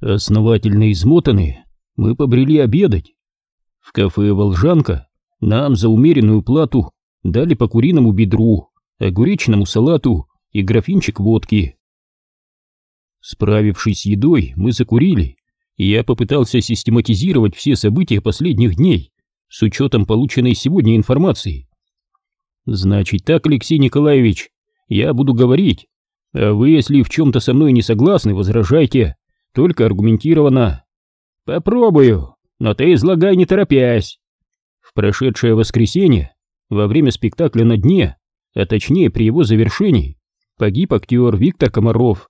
Основательно измотанные, мы побрели обедать. В кафе «Волжанка» нам за умеренную плату дали по куриному бедру, огуречному салату и графинчик водки. Справившись с едой, мы закурили, и я попытался систематизировать все события последних дней с учетом полученной сегодня информации. Значит так, Алексей Николаевич, я буду говорить, а вы, если в чем-то со мной не согласны, возражайте, только аргументированно. Попробую, но ты излагай не торопясь. В прошедшее воскресенье, во время спектакля на дне, а точнее при его завершении, погиб актер Виктор Комаров.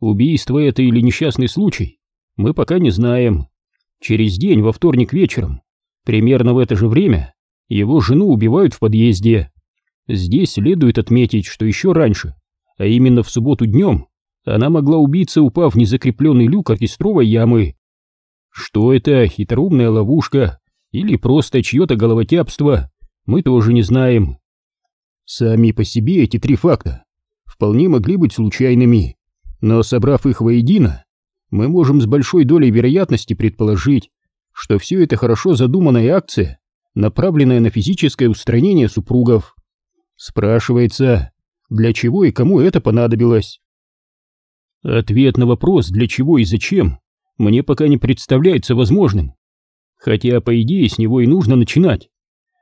Убийство это или несчастный случай, мы пока не знаем. Через день, во вторник вечером, примерно в это же время, его жену убивают в подъезде. Здесь следует отметить, что еще раньше, а именно в субботу днем, она могла убиться, упав в незакрепленный люк оркестровой ямы. Что это, хитроумная ловушка или просто чье-то головотяпство, мы тоже не знаем. Сами по себе эти три факта вполне могли быть случайными, но собрав их воедино, мы можем с большой долей вероятности предположить, что все это хорошо задуманная акция, направленная на физическое устранение супругов. Спрашивается, для чего и кому это понадобилось? Ответ на вопрос «для чего и зачем» мне пока не представляется возможным. Хотя, по идее, с него и нужно начинать.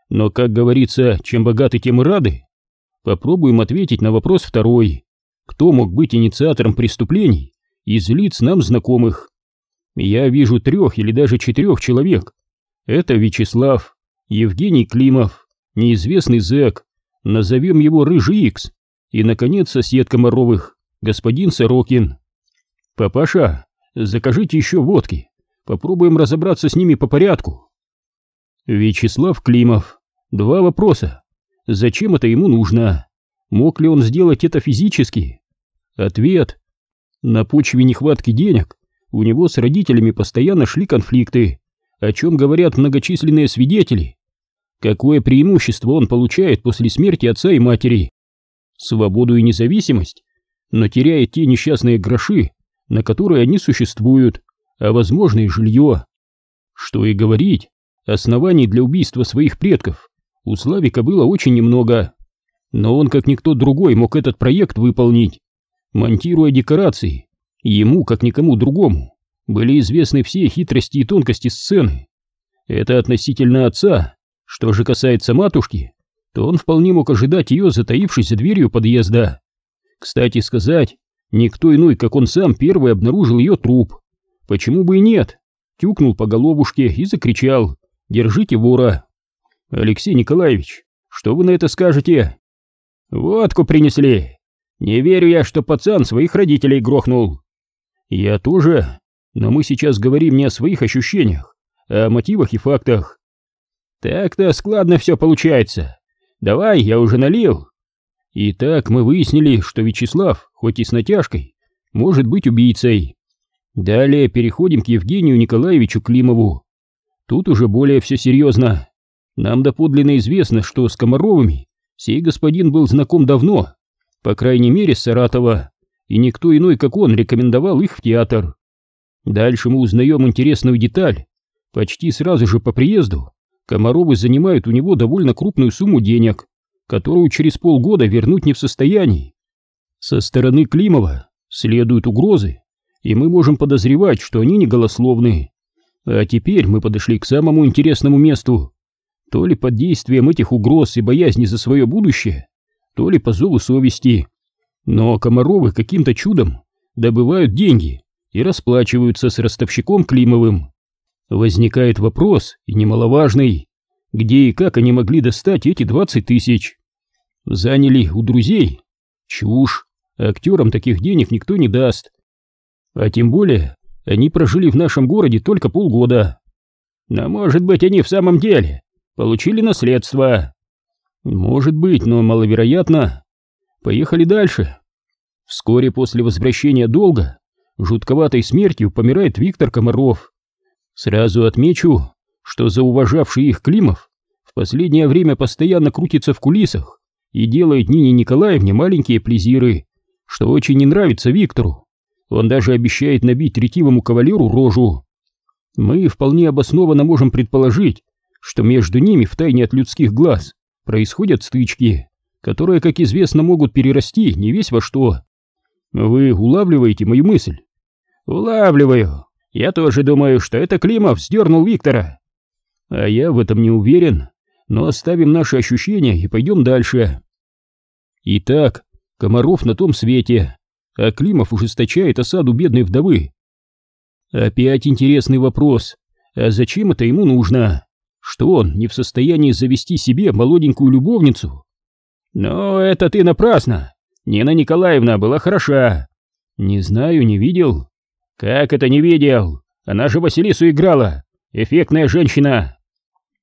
Но, как говорится, чем богаты, тем и рады. Попробуем ответить на вопрос второй. Кто мог быть инициатором преступлений из лиц нам знакомых? Я вижу трех или даже четырех человек. Это Вячеслав, Евгений Климов, неизвестный зэк, назовем его Рыжий Икс, и, наконец, сосед Комаровых, господин Сорокин. Папаша, закажите еще водки, попробуем разобраться с ними по порядку. Вячеслав Климов. Два вопроса. Зачем это ему нужно? Мог ли он сделать это физически? Ответ. На почве нехватки денег у него с родителями постоянно шли конфликты, о чем говорят многочисленные свидетели. Какое преимущество он получает после смерти отца и матери? Свободу и независимость? Но теряет те несчастные гроши, на которые они существуют, а возможно и жилье. Что и говорить, оснований для убийства своих предков у Славика было очень немного, но он, как никто другой, мог этот проект выполнить. Монтируя декорации, ему, как никому другому, были известны все хитрости и тонкости сцены. Это относительно отца. Что же касается матушки, то он вполне мог ожидать ее, затаившись за дверью подъезда. Кстати сказать, никто иной, как он сам, первый обнаружил ее труп. Почему бы и нет? Тюкнул по головушке и закричал «Держите вора!» «Алексей Николаевич, что вы на это скажете?» «Водку принесли. Не верю я, что пацан своих родителей грохнул». «Я тоже, но мы сейчас говорим не о своих ощущениях, а о мотивах и фактах». «Так-то складно все получается. Давай, я уже налил. Итак, мы выяснили, что Вячеслав, хоть и с натяжкой, может быть убийцей. Далее переходим к Евгению Николаевичу Климову. Тут уже более все серьезно. Нам доподлинно известно, что с Комаровыми сей господин был знаком давно, по крайней мере с Саратова, и никто иной, как он, рекомендовал их в театр. Дальше мы узнаем интересную деталь. Почти сразу же по приезду Комаровы занимают у него довольно крупную сумму денег, которую через полгода вернуть не в состоянии. Со стороны Климова следуют угрозы, и мы можем подозревать, что они не голословны. А теперь мы подошли к самому интересному месту. То ли под действием этих угроз и боязни за свое будущее, то ли по зову совести. Но Комаровы каким-то чудом добывают деньги и расплачиваются с ростовщиком Климовым. Возникает вопрос, и немаловажный, где и как они могли достать эти 20 тысяч? Заняли у друзей? Чушь. Актерам таких денег никто не даст. А тем более, они прожили в нашем городе только полгода. Но может быть они в самом деле получили наследство. Может быть, но маловероятно. Поехали дальше. Вскоре после возвращения долга жутковатой смертью помирает Виктор Комаров. Сразу отмечу, что зауважавший их Климов в последнее время постоянно крутится в кулисах и делает Нине Николаевне маленькие плезиры, что очень не нравится Виктору. Он даже обещает набить ретивому кавалеру рожу. Мы вполне обоснованно можем предположить, что между ними втайне от людских глаз происходят стычки, которые, как известно, могут перерасти не весь во что. Вы улавливаете мою мысль? Улавливаю. Я тоже думаю, что это Климов сдернул Виктора. А я в этом не уверен, но оставим наши ощущения и пойдем дальше. Итак, Комаров на том свете, а Климов ужесточает осаду бедной вдовы. Опять интересный вопрос. А зачем это ему нужно? Что он не в состоянии завести себе молоденькую любовницу? Но это ты напрасно. Нина Николаевна была хороша. Не знаю, не видел. Как это не видел? Она же Василису играла. Эффектная женщина.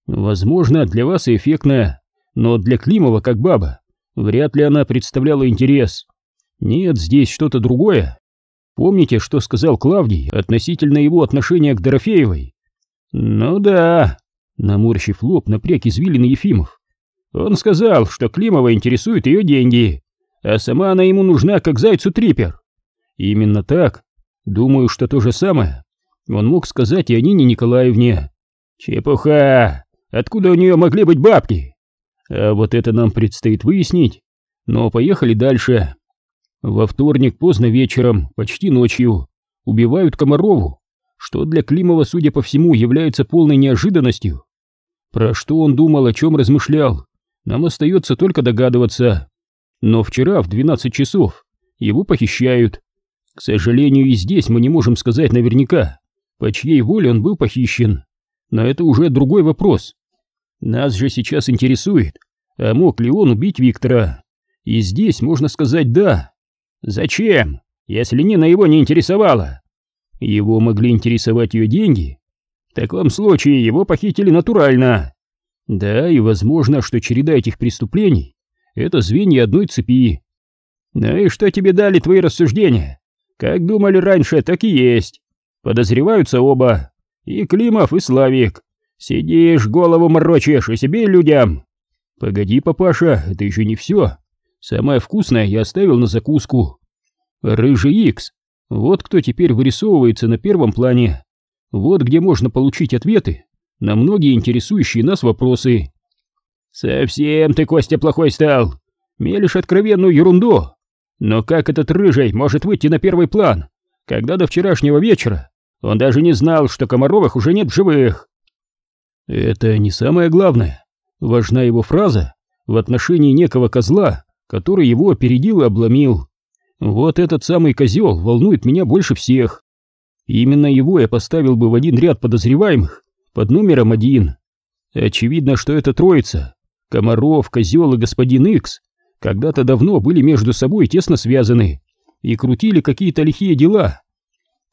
Возможно, для вас и но для Климова, как баба, вряд ли она представляла интерес. Нет, здесь что-то другое. Помните, что сказал Клавдий относительно его отношения к Дорофеевой? Ну да, наморщив лоб, напряг извилины Ефимов. Он сказал, что Климова интересует ее деньги, а сама она ему нужна, как зайцу трипер. Именно так. Думаю, что то же самое он мог сказать и о Нине Николаевне. Чепуха! Откуда у нее могли быть бабки? А вот это нам предстоит выяснить. Но поехали дальше. Во вторник поздно вечером, почти ночью, убивают Комарову, что для Климова, судя по всему, является полной неожиданностью. Про что он думал, о чем размышлял, нам остается только догадываться. Но вчера в 12 часов его похищают. К сожалению, и здесь мы не можем сказать наверняка, по чьей воле он был похищен. Но это уже другой вопрос. Нас же сейчас интересует, а мог ли он убить Виктора? И здесь можно сказать «да». Зачем, если Нина его не интересовала? Его могли интересовать ее деньги. В таком случае его похитили натурально. Да, и возможно, что череда этих преступлений — это звенья одной цепи. Ну и что тебе дали твои рассуждения? Как думали раньше, так и есть. Подозреваются оба. И Климов, и Славик. Сидишь, голову морочишь и себе и людям. Погоди, папаша, это еще не все. Самое вкусное я оставил на закуску. Рыжий Икс. Вот кто теперь вырисовывается на первом плане. Вот где можно получить ответы на многие интересующие нас вопросы. Совсем ты, Костя, плохой стал. Мелешь откровенную ерунду. Но как этот рыжий может выйти на первый план, когда до вчерашнего вечера он даже не знал, что Комаровых уже нет в живых? Это не самое главное. Важна его фраза в отношении некого козла, который его опередил и обломил. Вот этот самый козел волнует меня больше всех. Именно его я поставил бы в один ряд подозреваемых под номером один. Очевидно, что эта троица, Комаров, Козел и господин Икс, когда-то давно были между собой тесно связаны и крутили какие-то лихие дела.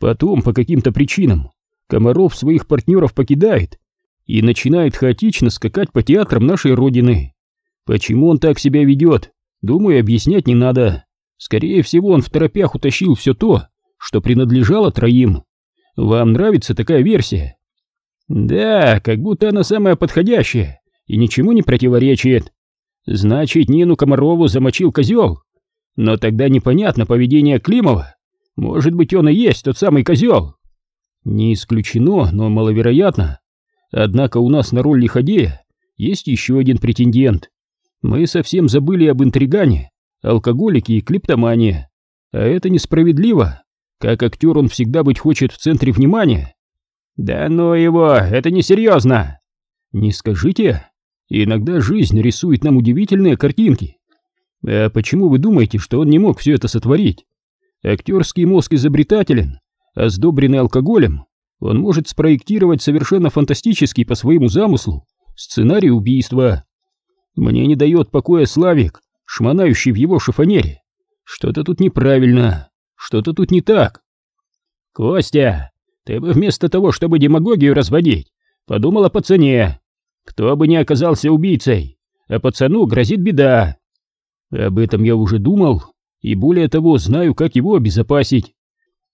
Потом, по каким-то причинам, Комаров своих партнеров покидает и начинает хаотично скакать по театрам нашей родины. Почему он так себя ведет, Думаю, объяснять не надо. Скорее всего, он в торопях утащил все то, что принадлежало троим. Вам нравится такая версия? Да, как будто она самая подходящая и ничему не противоречит. Значит, Нину Комарову замочил козел. Но тогда непонятно поведение Климова. Может быть, он и есть тот самый козел. Не исключено, но маловероятно. Однако у нас на роль лиходея есть еще один претендент. Мы совсем забыли об интригане, алкоголике и клиптомании. А это несправедливо. Как актер он всегда быть хочет в центре внимания. Да ну его, это несерьезно. Не скажите, иногда жизнь рисует нам удивительные картинки. А почему вы думаете, что он не мог все это сотворить? Актерский мозг изобретателен, а сдобренный алкоголем он может спроектировать совершенно фантастический по своему замыслу сценарий убийства. Мне не дает покоя Славик, шмонающий в его шифонере. Что-то тут неправильно, что-то тут не так. Костя, ты бы вместо того, чтобы демагогию разводить, подумал о пацане. Кто бы ни оказался убийцей, а пацану грозит беда. Об этом я уже думал, и более того, знаю, как его обезопасить.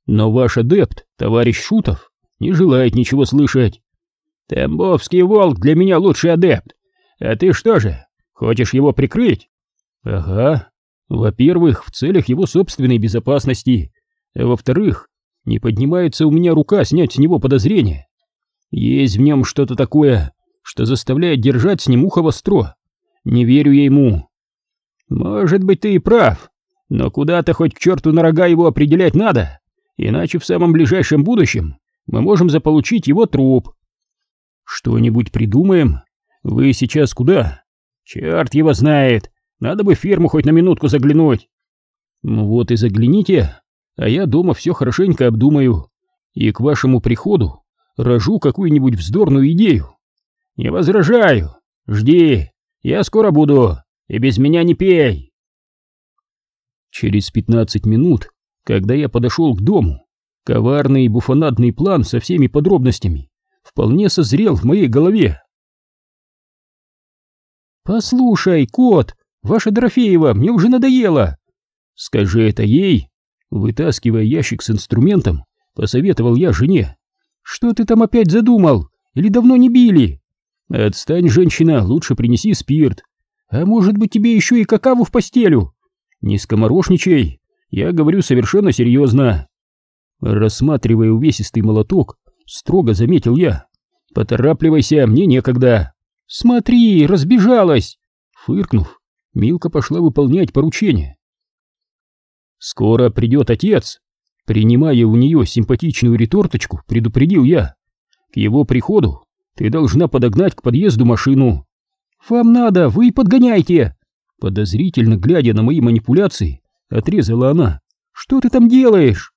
Но ваш адепт, товарищ Шутов, не желает ничего слышать. Тамбовский волк для меня лучший адепт. А ты что же, Хочешь его прикрыть? Ага. Во-первых, в целях его собственной безопасности. а во-вторых, не поднимается у меня рука снять с него подозрения. Есть в нем что-то такое, что заставляет держать с ним ухо востро. Не верю я ему. Может быть, ты и прав, но куда-то хоть к черту на рога его определять надо, иначе в самом ближайшем будущем мы можем заполучить его труп. Что-нибудь придумаем? Вы сейчас куда? Черт его знает, надо бы в ферму хоть на минутку заглянуть. Ну вот и загляните, а я дома все хорошенько обдумаю и к вашему приходу рожу какую-нибудь вздорную идею. Не возражаю, жди, я скоро буду, и без меня не пей. Через пятнадцать минут, когда я подошел к дому, коварный и буфонадный план со всеми подробностями вполне созрел в моей голове. «Послушай, кот, ваша Дорофеева мне уже надоело!» «Скажи это ей!» Вытаскивая ящик с инструментом, посоветовал я жене. «Что ты там опять задумал? Или давно не били?» «Отстань, женщина, лучше принеси спирт. А может быть тебе еще и какаву в постелю?» «Не скоморошничай, я говорю совершенно серьезно». Рассматривая увесистый молоток, строго заметил я. «Поторапливайся, мне некогда». «Смотри, разбежалась!» Фыркнув, Милка пошла выполнять поручение. «Скоро придет отец!» Принимая у нее симпатичную реторточку, предупредил я. «К его приходу ты должна подогнать к подъезду машину». «Вам надо, вы подгоняйте!» Подозрительно глядя на мои манипуляции, отрезала она. «Что ты там делаешь?»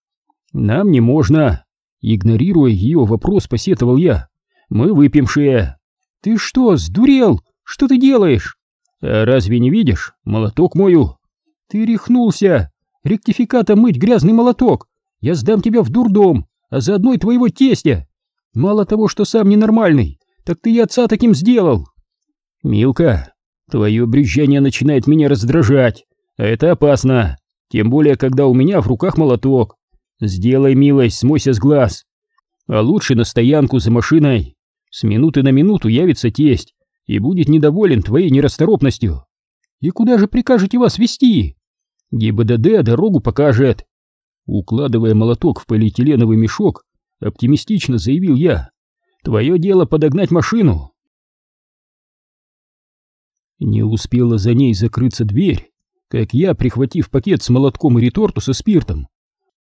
«Нам не можно!» Игнорируя ее вопрос, посетовал я. «Мы выпьемшие!» «Ты что, сдурел? Что ты делаешь?» «А разве не видишь? Молоток мою!» «Ты рехнулся! Ректификатом мыть грязный молоток! Я сдам тебя в дурдом, а заодно и твоего тестя! Мало того, что сам ненормальный, так ты и отца таким сделал!» «Милка, твое брюзжание начинает меня раздражать, а это опасно, тем более, когда у меня в руках молоток. Сделай милость, смойся с глаз. А лучше на стоянку за машиной. С минуты на минуту явится тесть и будет недоволен твоей нерасторопностью. И куда же прикажете вас вести? ГИБДД дорогу покажет. Укладывая молоток в полиэтиленовый мешок, оптимистично заявил я. Твое дело подогнать машину. Не успела за ней закрыться дверь, как я, прихватив пакет с молотком и реторту со спиртом,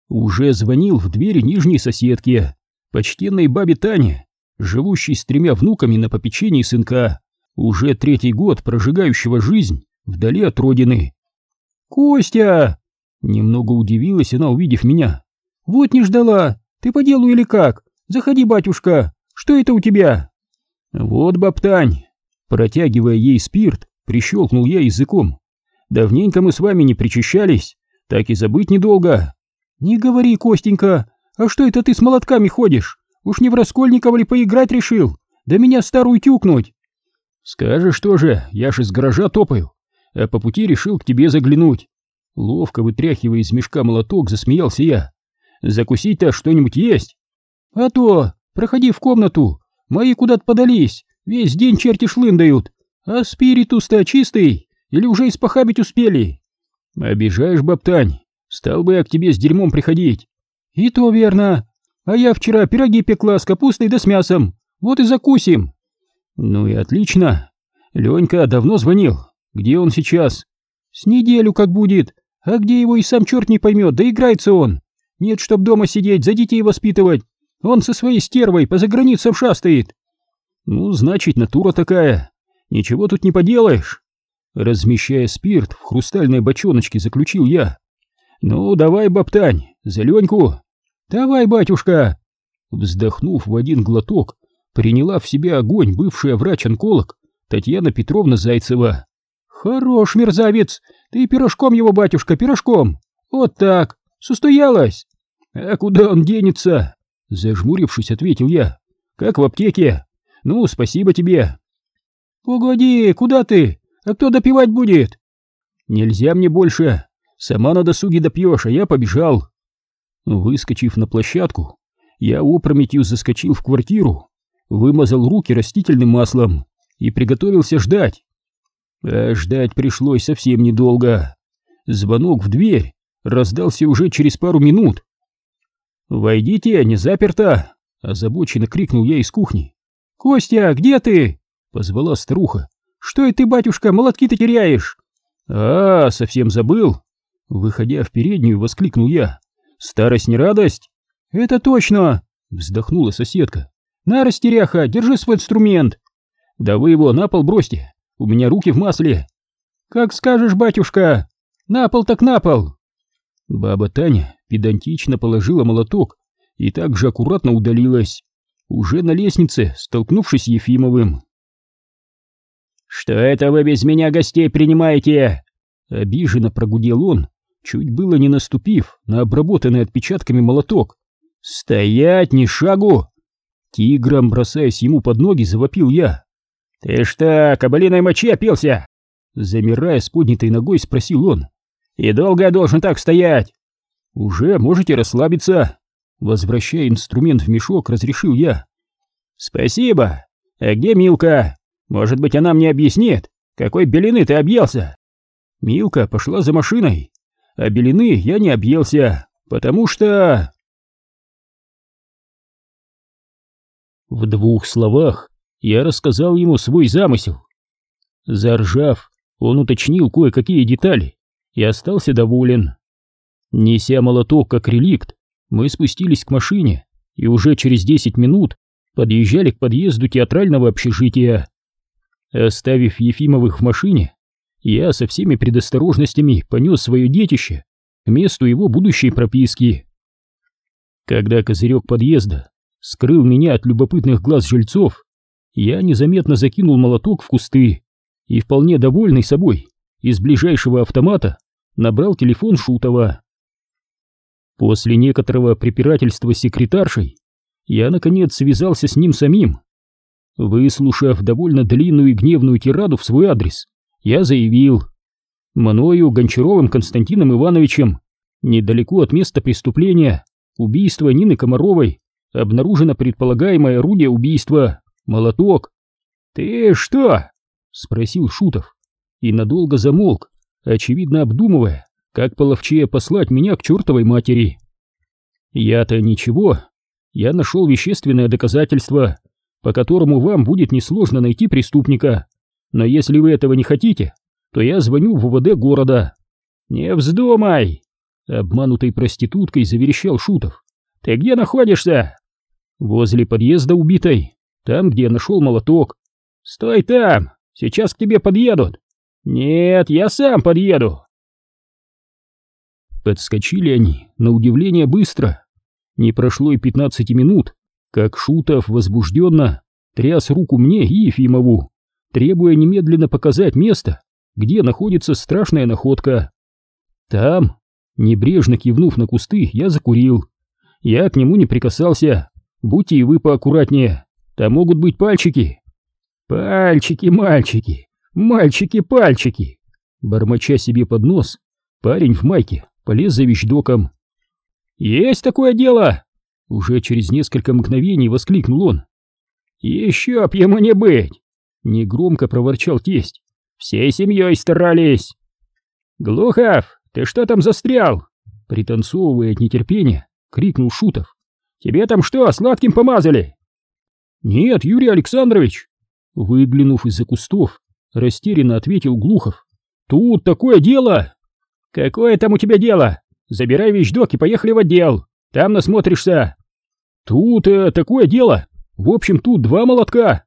уже звонил в двери нижней соседки, почтенной бабе Тане, живущей с тремя внуками на попечении сынка, уже третий год прожигающего жизнь вдали от родины. «Костя!» Немного удивилась она, увидев меня. «Вот не ждала! Ты по делу или как? Заходи, батюшка! Что это у тебя?» «Вот, баптань!» Протягивая ей спирт, прищелкнул я языком. «Давненько мы с вами не причащались, так и забыть недолго». «Не говори, Костенька, а что это ты с молотками ходишь? Уж не в Раскольникова ли поиграть решил? Да меня старую тюкнуть!» «Скажешь тоже, я ж из гаража топаю, а по пути решил к тебе заглянуть. Ловко вытряхивая из мешка молоток, засмеялся я. Закусить-то что-нибудь есть? А то, проходи в комнату, мои куда-то подались, весь день черти шлындают, а спиритус-то чистый, или уже испохабить успели? Обижаешь, баптань, стал бы я к тебе с дерьмом приходить. И то верно, а я вчера пироги пекла с капустой да с мясом, вот и закусим. Ну и отлично, Ленька давно звонил, где он сейчас? С неделю как будет. А где его и сам черт не поймет, да играется он. Нет, чтоб дома сидеть, за детей воспитывать. Он со своей стервой по заграницам шастает. Ну, значит, натура такая. Ничего тут не поделаешь. Размещая спирт в хрустальной бочоночке, заключил я. Ну, давай, баптань, за Леньку. Давай, батюшка. Вздохнув в один глоток, приняла в себя огонь бывшая врач-онколог Татьяна Петровна Зайцева. «Хорош, мерзавец! Ты пирожком его, батюшка, пирожком! Вот так! Состоялась!» «А куда он денется?» Зажмурившись, ответил я. «Как в аптеке? Ну, спасибо тебе!» «Погоди, куда ты? А кто допивать будет?» «Нельзя мне больше! Сама на досуге допьешь, а я побежал!» Выскочив на площадку, я опрометью заскочил в квартиру, вымазал руки растительным маслом и приготовился ждать. А ждать пришлось совсем недолго. Звонок в дверь раздался уже через пару минут. «Войдите, не заперто!» — озабоченно крикнул я из кухни. «Костя, где ты?» — позвала старуха. «Что это ты, батюшка, молотки-то теряешь?» «А, совсем забыл!» Выходя в переднюю, воскликнул я. «Старость не радость?» «Это точно!» — вздохнула соседка. «На, растеряха, держи свой инструмент!» «Да вы его на пол бросьте, у меня руки в масле!» «Как скажешь, батюшка! На пол так на пол!» Баба Таня педантично положила молоток и также аккуратно удалилась, уже на лестнице, столкнувшись с Ефимовым. «Что это вы без меня гостей принимаете?» Обиженно прогудел он, чуть было не наступив на обработанный отпечатками молоток. «Стоять, ни шагу!» Тигром, бросаясь ему под ноги, завопил я. «Ты что, кабалиной мочи опился?» Замирая с поднятой ногой, спросил он. «И долго я должен так стоять?» «Уже можете расслабиться?» Возвращая инструмент в мешок, разрешил я. «Спасибо. А где Милка? Может быть, она мне объяснит, какой белины ты объелся?» Милка пошла за машиной, а белины я не объелся, потому что... В двух словах я рассказал ему свой замысел. Заржав, он уточнил кое-какие детали и остался доволен. Неся молоток как реликт, мы спустились к машине и уже через десять минут подъезжали к подъезду театрального общежития. Оставив Ефимовых в машине, я со всеми предосторожностями понес свое детище к месту его будущей прописки. Когда козырек подъезда скрыл меня от любопытных глаз жильцов, я незаметно закинул молоток в кусты и, вполне довольный собой, из ближайшего автомата набрал телефон Шутова. После некоторого препирательства с секретаршей я, наконец, связался с ним самим. Выслушав довольно длинную и гневную тираду в свой адрес, я заявил, мною, Гончаровым Константином Ивановичем, недалеко от места преступления, убийства Нины Комаровой, обнаружено предполагаемое орудие убийства — молоток. «Ты что?» — спросил Шутов и надолго замолк, очевидно обдумывая, как половчее послать меня к чертовой матери. Я-то ничего, я нашел вещественное доказательство, по которому вам будет несложно найти преступника, но если вы этого не хотите, то я звоню в УВД города. Не вздумай! Обманутой проституткой заверещал Шутов. Ты где находишься? Возле подъезда убитой, там, где я нашел молоток. Стой там, сейчас к тебе подъедут. Нет, я сам подъеду. Подскочили они, на удивление, быстро. Не прошло и пятнадцати минут, как Шутов возбужденно тряс руку мне и Ефимову, требуя немедленно показать место, где находится страшная находка. Там, небрежно кивнув на кусты, я закурил. Я к нему не прикасался, Будьте и вы поаккуратнее, там могут быть пальчики. Пальчики, мальчики, мальчики-пальчики. Бормоча себе под нос, парень в майке полез за вещдоком. Есть такое дело! Уже через несколько мгновений воскликнул он. Еще б ему не быть! Негромко проворчал тесть. Всей семьей старались. Глухов, ты что там застрял? Пританцовывая от нетерпения, крикнул Шутов. Тебе там что, сладким помазали?» «Нет, Юрий Александрович!» Выглянув из-за кустов, растерянно ответил Глухов. «Тут такое дело!» «Какое там у тебя дело? Забирай вещдок и поехали в отдел. Там насмотришься!» «Тут э, такое дело! В общем, тут два молотка!»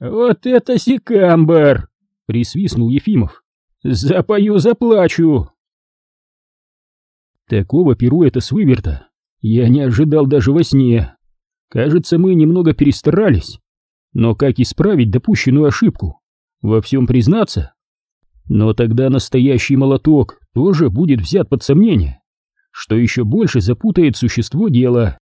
«Вот это секамбр!» — присвистнул Ефимов. «Запою, заплачу!» Такого пируэта с выверта я не ожидал даже во сне. Кажется, мы немного перестарались. Но как исправить допущенную ошибку? Во всем признаться? Но тогда настоящий молоток тоже будет взят под сомнение, что еще больше запутает существо дела.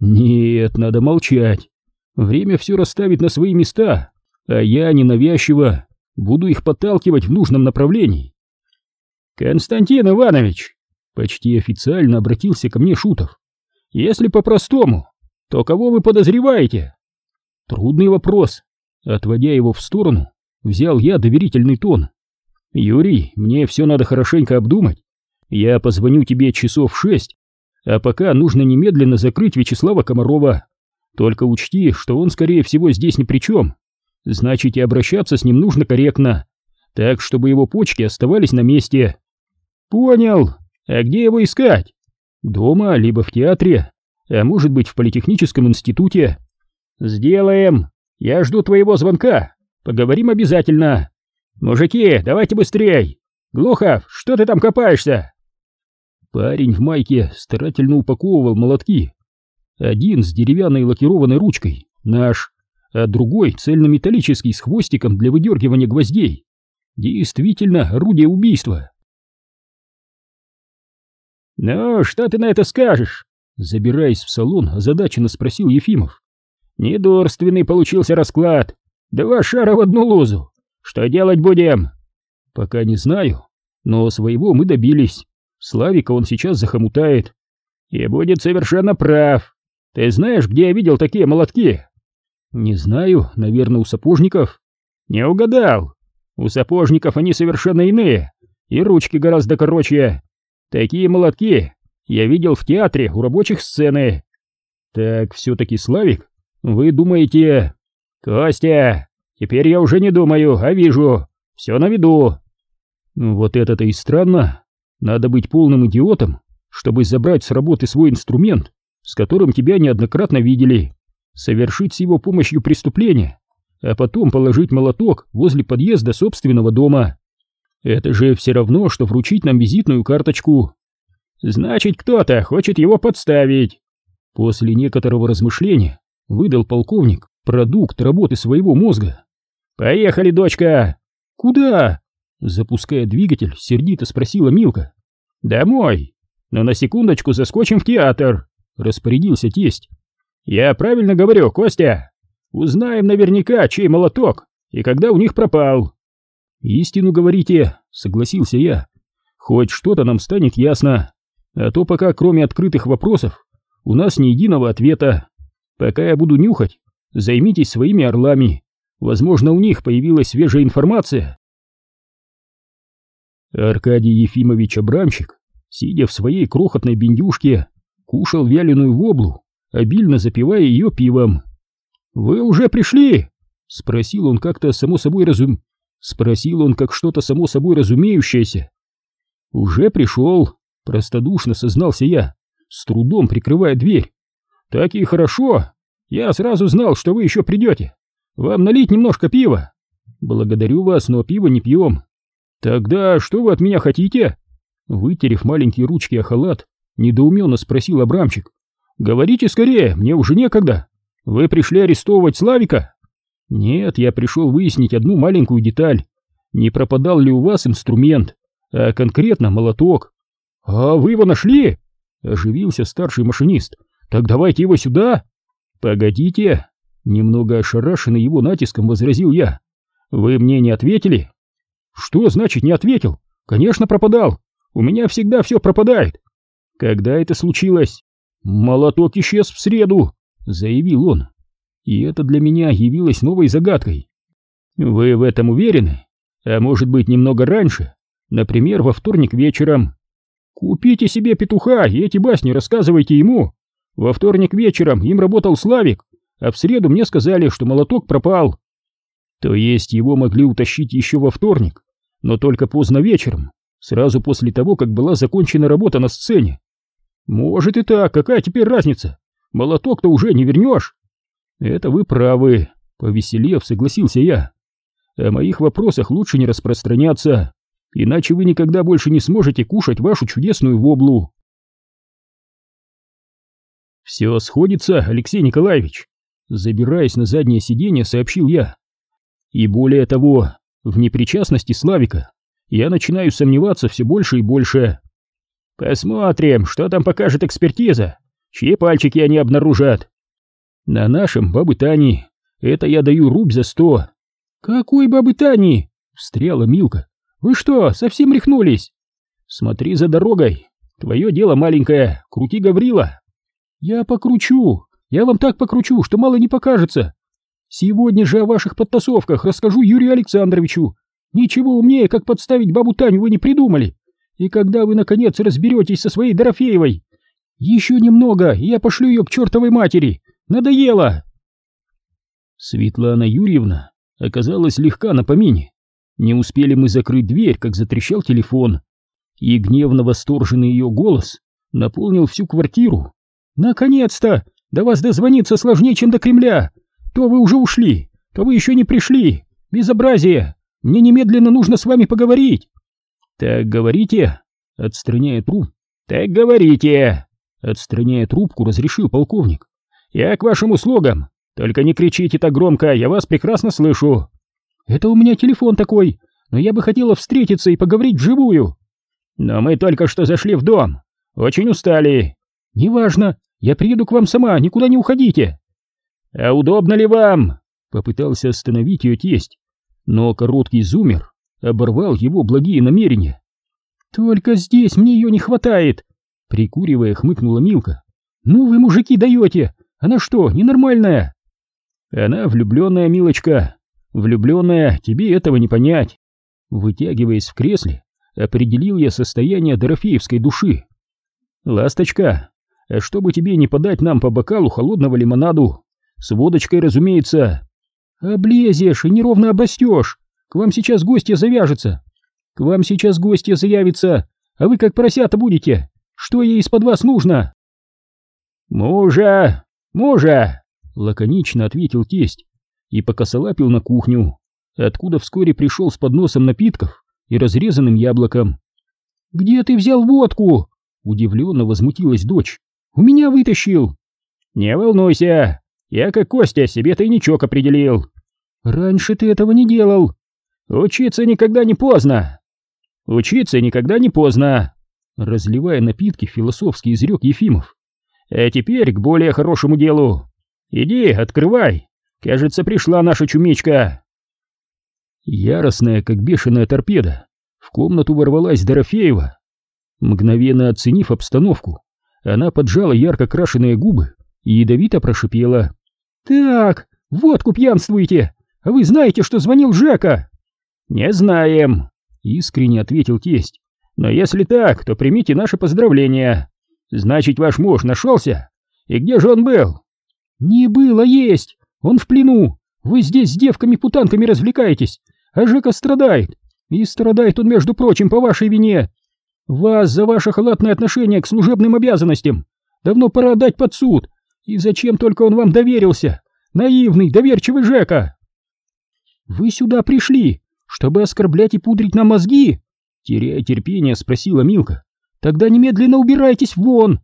Нет, надо молчать. Время все расставит на свои места, а я ненавязчиво буду их подталкивать в нужном направлении. Константин Иванович, Почти официально обратился ко мне Шутов. «Если по-простому, то кого вы подозреваете?» Трудный вопрос. Отводя его в сторону, взял я доверительный тон. «Юрий, мне все надо хорошенько обдумать. Я позвоню тебе часов в шесть. А пока нужно немедленно закрыть Вячеслава Комарова. Только учти, что он, скорее всего, здесь ни при чем. Значит, и обращаться с ним нужно корректно, так, чтобы его почки оставались на месте. Понял. А где его искать? Дома, либо в театре, а может быть в политехническом институте. Сделаем. Я жду твоего звонка. Поговорим обязательно. Мужики, давайте быстрей. Глухов, что ты там копаешься? Парень в майке старательно упаковывал молотки. Один с деревянной лакированной ручкой, наш, а другой цельнометаллический с хвостиком для выдергивания гвоздей. Действительно, орудие убийства. «Ну, что ты на это скажешь?» Забираясь в салон, озадаченно спросил Ефимов. «Недорственный получился расклад. Два шара в одну лозу. Что делать будем?» «Пока не знаю, но своего мы добились. Славика он сейчас захомутает. И будет совершенно прав. Ты знаешь, где я видел такие молотки?» «Не знаю, наверное, у сапожников». «Не угадал. У сапожников они совершенно иные, и ручки гораздо короче. Такие молотки я видел в театре у рабочих сцены. Так все-таки Славик, вы думаете... Костя, теперь я уже не думаю, а вижу. Все на виду. Вот это-то и странно. Надо быть полным идиотом, чтобы забрать с работы свой инструмент, с которым тебя неоднократно видели, совершить с его помощью преступление, а потом положить молоток возле подъезда собственного дома. Это же все равно, что вручить нам визитную карточку. Значит, кто-то хочет его подставить. После некоторого размышления выдал полковник продукт работы своего мозга. Поехали, дочка. Куда? Запуская двигатель, сердито спросила Милка. Домой. Но на секундочку заскочим в театр, распорядился тесть. Я правильно говорю, Костя? Узнаем наверняка, чей молоток и когда у них пропал. «Истину говорите», — согласился я. «Хоть что-то нам станет ясно, а то пока кроме открытых вопросов у нас ни единого ответа. Пока я буду нюхать, займитесь своими орлами, возможно, у них появилась свежая информация». Аркадий Ефимович Абрамчик, сидя в своей крохотной бендюшке, кушал вяленую воблу, обильно запивая ее пивом. «Вы уже пришли?» — спросил он как-то само собой разум... Спросил он, как что-то само собой разумеющееся. «Уже пришел», — простодушно сознался я, с трудом прикрывая дверь. «Так и хорошо. Я сразу знал, что вы еще придете. Вам налить немножко пива?» «Благодарю вас, но пива не пьем». «Тогда что вы от меня хотите?» Вытерев маленькие ручки о халат, недоуменно спросил Абрамчик. «Говорите скорее, мне уже некогда. Вы пришли арестовывать Славика?» «Нет, я пришел выяснить одну маленькую деталь. Не пропадал ли у вас инструмент, а конкретно молоток?» «А вы его нашли?» — оживился старший машинист. «Так давайте его сюда!» «Погодите!» — немного ошарашенный его натиском возразил я. «Вы мне не ответили?» «Что значит не ответил? Конечно, пропадал. У меня всегда все пропадает». «Когда это случилось?» «Молоток исчез в среду», — заявил он и это для меня явилось новой загадкой. Вы в этом уверены? А может быть немного раньше? Например, во вторник вечером. Купите себе петуха и эти басни рассказывайте ему. Во вторник вечером им работал Славик, а в среду мне сказали, что молоток пропал. То есть его могли утащить еще во вторник, но только поздно вечером, сразу после того, как была закончена работа на сцене. Может и так, какая теперь разница? Молоток-то уже не вернешь. «Это вы правы», — повеселев, согласился я. «О моих вопросах лучше не распространяться, иначе вы никогда больше не сможете кушать вашу чудесную воблу». «Все сходится, Алексей Николаевич», — забираясь на заднее сиденье, сообщил я. «И более того, в непричастности Славика я начинаю сомневаться все больше и больше». «Посмотрим, что там покажет экспертиза, чьи пальчики они обнаружат», на нашем бабы Тани. Это я даю рубь за сто. Какой бабы Тани? Встряла Милка. Вы что, совсем рехнулись? Смотри за дорогой. Твое дело маленькое. Крути Гаврила. Я покручу. Я вам так покручу, что мало не покажется. Сегодня же о ваших подтасовках расскажу Юрию Александровичу. Ничего умнее, как подставить бабу Таню, вы не придумали. И когда вы, наконец, разберетесь со своей Дорофеевой, Еще немного, и я пошлю ее к чертовой матери! Надоело!» Светлана Юрьевна оказалась легка на помине. Не успели мы закрыть дверь, как затрещал телефон, и гневно восторженный ее голос наполнил всю квартиру. «Наконец-то! До вас дозвониться сложнее, чем до Кремля! То вы уже ушли, то вы еще не пришли! Безобразие! Мне немедленно нужно с вами поговорить!» «Так говорите!» — отстраняя трубку. «Так говорите!» — отстраняя трубку, разрешил полковник. «Я к вашим услугам! Только не кричите так громко, я вас прекрасно слышу!» «Это у меня телефон такой, но я бы хотела встретиться и поговорить вживую!» «Но мы только что зашли в дом, очень устали!» «Неважно, я приеду к вам сама, никуда не уходите!» «А удобно ли вам?» — попытался остановить ее тесть, но короткий зумер оборвал его благие намерения. «Только здесь мне ее не хватает!» — прикуривая, хмыкнула Милка. «Ну вы, мужики, даете! Она что, ненормальная?» «Она влюбленная, Милочка! Влюбленная, тебе этого не понять!» Вытягиваясь в кресле, определил я состояние Дорофеевской души. «Ласточка, чтобы тебе не подать нам по бокалу холодного лимонаду? С водочкой, разумеется!» «Облезешь и неровно обрастешь! К вам сейчас гостья завяжется! К вам сейчас гостья заявится, а вы как поросята будете! Что ей из-под вас нужно?» «Мужа! Мужа!» — лаконично ответил тесть и покосолапил на кухню, откуда вскоре пришел с подносом напитков и разрезанным яблоком. «Где ты взял водку?» — удивленно возмутилась дочь. «У меня вытащил!» «Не волнуйся, я как Костя себе тайничок определил!» «Раньше ты этого не делал!» «Учиться никогда не поздно!» «Учиться никогда не поздно!» Разливая напитки, философский изрек Ефимов. «А теперь к более хорошему делу! Иди, открывай! Кажется, пришла наша чумичка!» Яростная, как бешеная торпеда, в комнату ворвалась Дорофеева. Мгновенно оценив обстановку, она поджала ярко крашеные губы и ядовито прошипела. «Так, водку пьянствуете! А вы знаете, что звонил Жека?» «Не знаем», — искренне ответил тесть. «Но если так, то примите наши поздравления. Значит, ваш муж нашелся? И где же он был?» «Не было есть! Он в плену! Вы здесь с девками-путанками развлекаетесь, а Жека страдает. И страдает он, между прочим, по вашей вине. Вас за ваше халатное отношение к служебным обязанностям давно пора отдать под суд. И зачем только он вам доверился? Наивный, доверчивый Жека. Вы сюда пришли, чтобы оскорблять и пудрить нам мозги? Теряя терпение, спросила Милка. Тогда немедленно убирайтесь вон.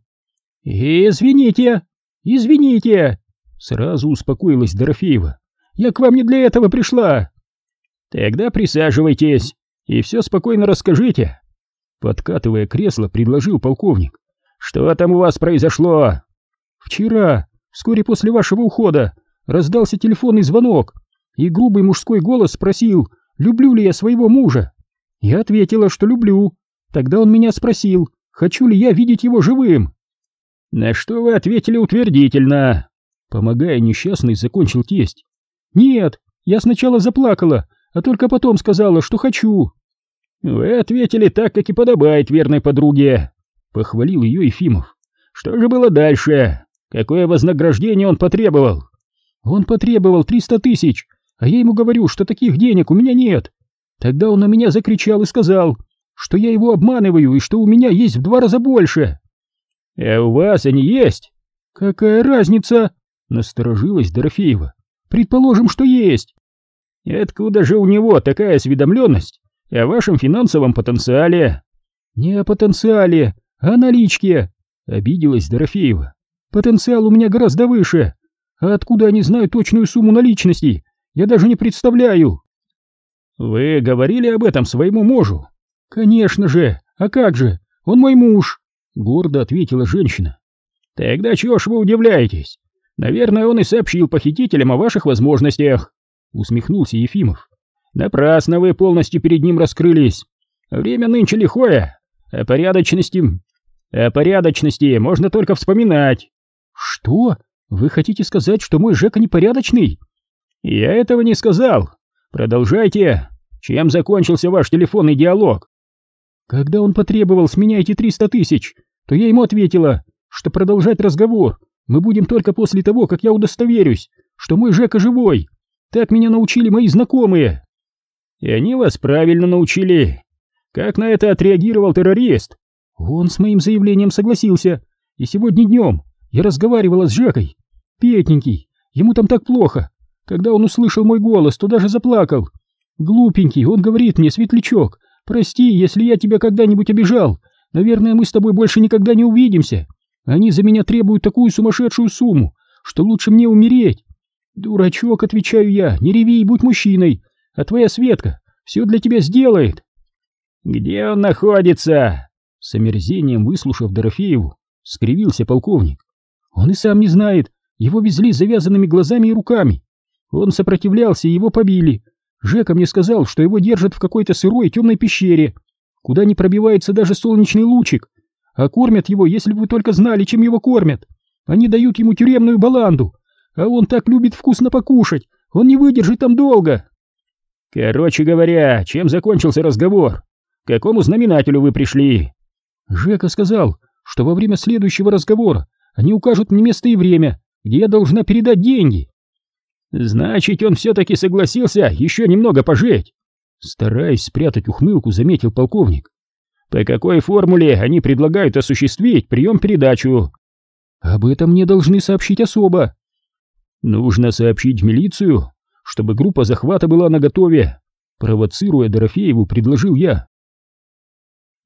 Извините, извините. Сразу успокоилась Дорофеева. Я к вам не для этого пришла. Тогда присаживайтесь и все спокойно расскажите. Подкатывая кресло, предложил полковник. Что там у вас произошло? Вчера, вскоре после вашего ухода, раздался телефонный звонок, и грубый мужской голос спросил, люблю ли я своего мужа. Я ответила, что люблю. Тогда он меня спросил, хочу ли я видеть его живым. На что вы ответили утвердительно? Помогая несчастный, закончил тесть. Нет, я сначала заплакала, а только потом сказала, что хочу. Вы ответили так, как и подобает верной подруге, похвалил ее Ефимов. Что же было дальше? Какое вознаграждение он потребовал? Он потребовал триста тысяч, а я ему говорю, что таких денег у меня нет. Тогда он на меня закричал и сказал, что я его обманываю и что у меня есть в два раза больше. А у вас они есть? Какая разница? Насторожилась Дорофеева. Предположим, что есть. Откуда же у него такая осведомленность о вашем финансовом потенциале? Не о потенциале, а о наличке, обиделась Дорофеева. Потенциал у меня гораздо выше. А откуда они знают точную сумму наличности? Я даже не представляю. Вы говорили об этом своему мужу? Конечно же. А как же? Он мой муж, гордо ответила женщина. Тогда чего ж вы удивляетесь? Наверное, он и сообщил похитителям о ваших возможностях усмехнулся Ефимов. Напрасно вы полностью перед ним раскрылись. Время нынче лихое, о порядочности... О порядочности можно только вспоминать. Что? Вы хотите сказать, что мой Жека непорядочный? Я этого не сказал. Продолжайте. Чем закончился ваш телефонный диалог? Когда он потребовал с меня эти триста тысяч, то я ему ответила, что продолжать разговор мы будем только после того, как я удостоверюсь, что мой Жека живой. Так меня научили мои знакомые. И они вас правильно научили. Как на это отреагировал террорист? Он с моим заявлением согласился, и сегодня днем я разговаривала с Жекой. Петненький, ему там так плохо. Когда он услышал мой голос, то даже заплакал. Глупенький, он говорит мне, светлячок, прости, если я тебя когда-нибудь обижал. Наверное, мы с тобой больше никогда не увидимся. Они за меня требуют такую сумасшедшую сумму, что лучше мне умереть. Дурачок, отвечаю я, не реви и будь мужчиной, а твоя Светка все для тебя сделает. Где он находится? С омерзением выслушав Дорофееву, скривился полковник. Он и сам не знает, его везли завязанными глазами и руками. Он сопротивлялся, его побили. Жека мне сказал, что его держат в какой-то сырой темной пещере, куда не пробивается даже солнечный лучик, а кормят его, если бы вы только знали, чем его кормят. Они дают ему тюремную баланду, а он так любит вкусно покушать, он не выдержит там долго. Короче говоря, чем закончился разговор? К какому знаменателю вы пришли? Жека сказал, что во время следующего разговора они укажут мне место и время, где я должна передать деньги. Значит, он все-таки согласился еще немного пожить. Стараясь спрятать ухмылку, заметил полковник. По какой формуле они предлагают осуществить прием-передачу? Об этом мне должны сообщить особо. Нужно сообщить в милицию, чтобы группа захвата была наготове. Провоцируя Дорофееву, предложил я.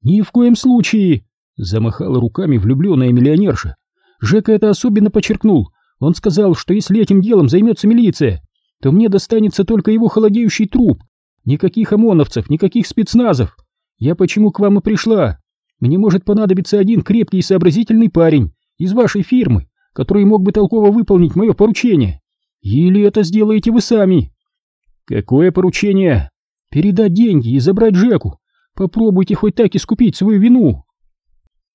«Ни в коем случае!» — замахала руками влюбленная миллионерша. Жека это особенно подчеркнул. Он сказал, что если этим делом займется милиция, то мне достанется только его холодеющий труп. Никаких ОМОНовцев, никаких спецназов. Я почему к вам и пришла? Мне может понадобиться один крепкий и сообразительный парень из вашей фирмы, который мог бы толково выполнить мое поручение. Или это сделаете вы сами? Какое поручение? Передать деньги и забрать Жеку. Попробуйте хоть так искупить свою вину.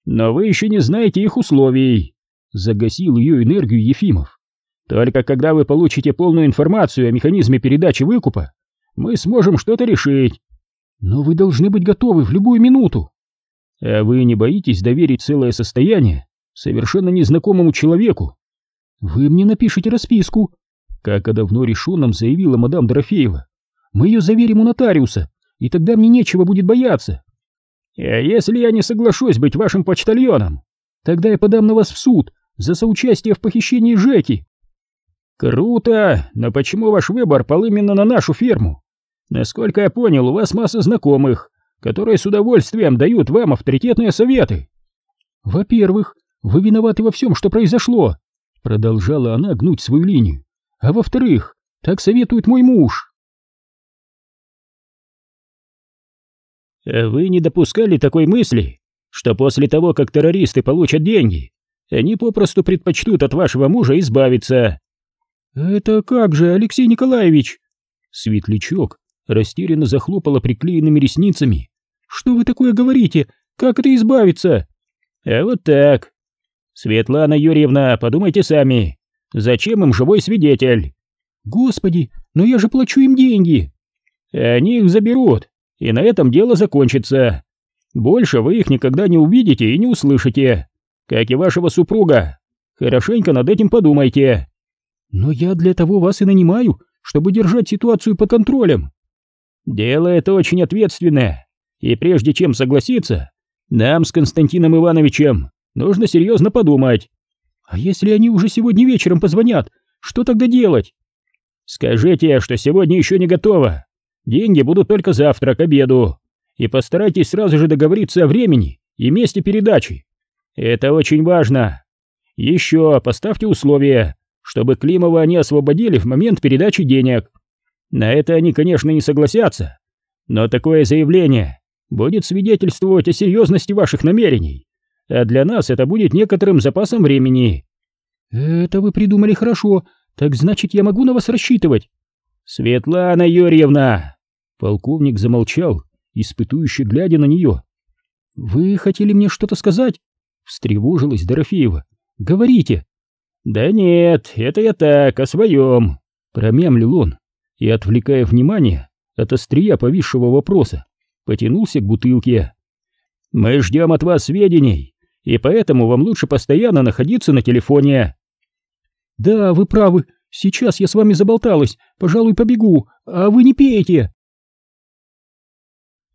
Но вы еще не знаете их условий. Загасил ее энергию Ефимов. Только когда вы получите полную информацию о механизме передачи выкупа, мы сможем что-то решить. Но вы должны быть готовы в любую минуту. А вы не боитесь доверить целое состояние совершенно незнакомому человеку? Вы мне напишите расписку, как о давно решенном заявила мадам Дорофеева. Мы ее заверим у нотариуса, и тогда мне нечего будет бояться. А если я не соглашусь быть вашим почтальоном? Тогда я подам на вас в суд за соучастие в похищении Жеки. Круто, но почему ваш выбор пал именно на нашу ферму? Насколько я понял, у вас масса знакомых, которые с удовольствием дают вам авторитетные советы. Во-первых, вы виноваты во всем, что произошло, продолжала она гнуть свою линию. А во-вторых, так советует мой муж. А вы не допускали такой мысли, что после того, как террористы получат деньги, они попросту предпочтут от вашего мужа избавиться? Это как же, Алексей Николаевич? Светлячок растерянно захлопала приклеенными ресницами. «Что вы такое говорите? Как это избавиться?» «А вот так. Светлана Юрьевна, подумайте сами. Зачем им живой свидетель?» «Господи, но я же плачу им деньги!» «Они их заберут, и на этом дело закончится. Больше вы их никогда не увидите и не услышите, как и вашего супруга. Хорошенько над этим подумайте». «Но я для того вас и нанимаю, чтобы держать ситуацию под контролем. Дело это очень ответственное, и прежде чем согласиться, нам с Константином Ивановичем нужно серьезно подумать. А если они уже сегодня вечером позвонят, что тогда делать? Скажите, что сегодня еще не готово. Деньги будут только завтра к обеду. И постарайтесь сразу же договориться о времени и месте передачи. Это очень важно. Еще поставьте условия, чтобы Климова они освободили в момент передачи денег. На это они, конечно, не согласятся, но такое заявление будет свидетельствовать о серьезности ваших намерений, а для нас это будет некоторым запасом времени. Это вы придумали хорошо, так значит, я могу на вас рассчитывать. Светлана Юрьевна! Полковник замолчал, испытующе глядя на нее. Вы хотели мне что-то сказать? Встревожилась Дорофеева. Говорите. Да нет, это я так, о своем, промямлил он и, отвлекая внимание от острия повисшего вопроса, потянулся к бутылке. «Мы ждем от вас сведений и поэтому вам лучше постоянно находиться на телефоне. Да, вы правы, сейчас я с вами заболталась, пожалуй, побегу, а вы не пейте.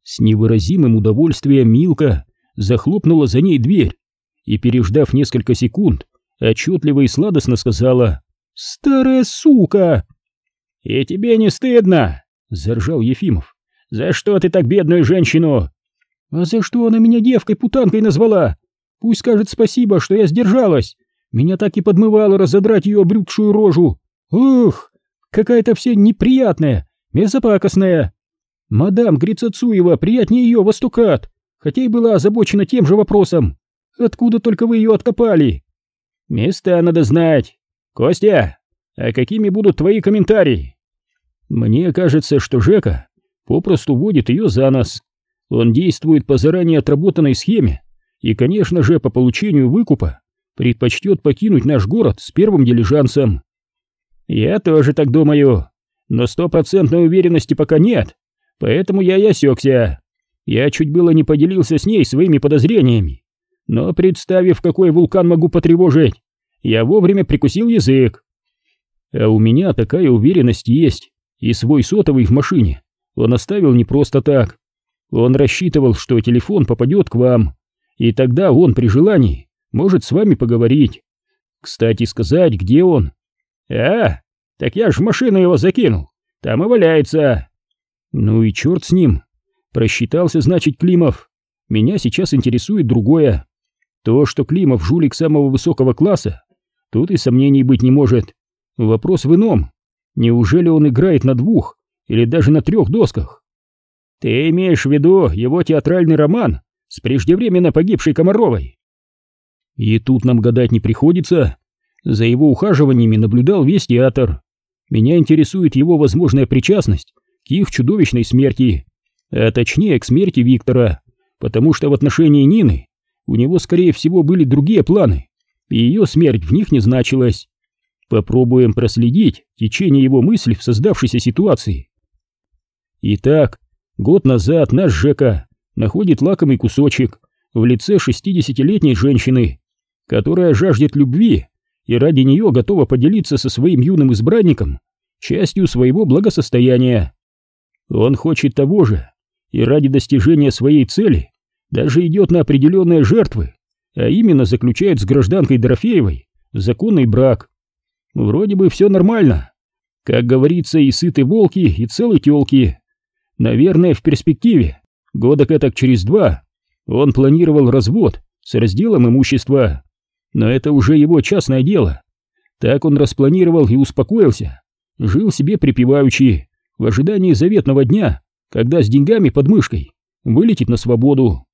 С невыразимым удовольствием Милка захлопнула за ней дверь и, переждав несколько секунд, отчетливо и сладостно сказала «Старая сука!» «И тебе не стыдно?» — заржал Ефимов. «За что ты так бедную женщину?» «А за что она меня девкой-путанкой назвала? Пусть скажет спасибо, что я сдержалась. Меня так и подмывало разодрать ее обрюкшую рожу. Ух, какая-то все неприятная, мерзопакостная. Мадам Грицацуева приятнее ее во сто хотя и была озабочена тем же вопросом. Откуда только вы ее откопали?» «Места надо знать. Костя, а какими будут твои комментарии?» «Мне кажется, что Жека попросту водит ее за нос. Он действует по заранее отработанной схеме и, конечно же, по получению выкупа предпочтет покинуть наш город с первым дилижансом. Я тоже так думаю, но стопроцентной уверенности пока нет, поэтому я и осекся. Я чуть было не поделился с ней своими подозрениями, но представив, какой вулкан могу потревожить, я вовремя прикусил язык. А у меня такая уверенность есть, и свой сотовый в машине он оставил не просто так. Он рассчитывал, что телефон попадет к вам, и тогда он при желании может с вами поговорить. Кстати сказать, где он? А, так я ж в машину его закинул, там и валяется. Ну и черт с ним. Просчитался, значит, Климов. Меня сейчас интересует другое. То, что Климов жулик самого высокого класса, тут и сомнений быть не может. Вопрос в ином. Неужели он играет на двух или даже на трех досках? Ты имеешь в виду его театральный роман с преждевременно погибшей Комаровой? И тут нам гадать не приходится. За его ухаживаниями наблюдал весь театр. Меня интересует его возможная причастность к их чудовищной смерти, а точнее к смерти Виктора, потому что в отношении Нины у него, скорее всего, были другие планы, и ее смерть в них не значилась. Попробуем проследить течение его мыслей в создавшейся ситуации. Итак, год назад наш Жека находит лакомый кусочек в лице 60-летней женщины, которая жаждет любви и ради нее готова поделиться со своим юным избранником частью своего благосостояния. Он хочет того же, и ради достижения своей цели даже идет на определенные жертвы, а именно заключает с гражданкой Дорофеевой законный брак. Вроде бы все нормально. Как говорится, и сыты волки, и целые телки. Наверное, в перспективе, года так через два, он планировал развод с разделом имущества. Но это уже его частное дело. Так он распланировал и успокоился. Жил себе припеваючи, в ожидании заветного дня, когда с деньгами под мышкой вылетит на свободу.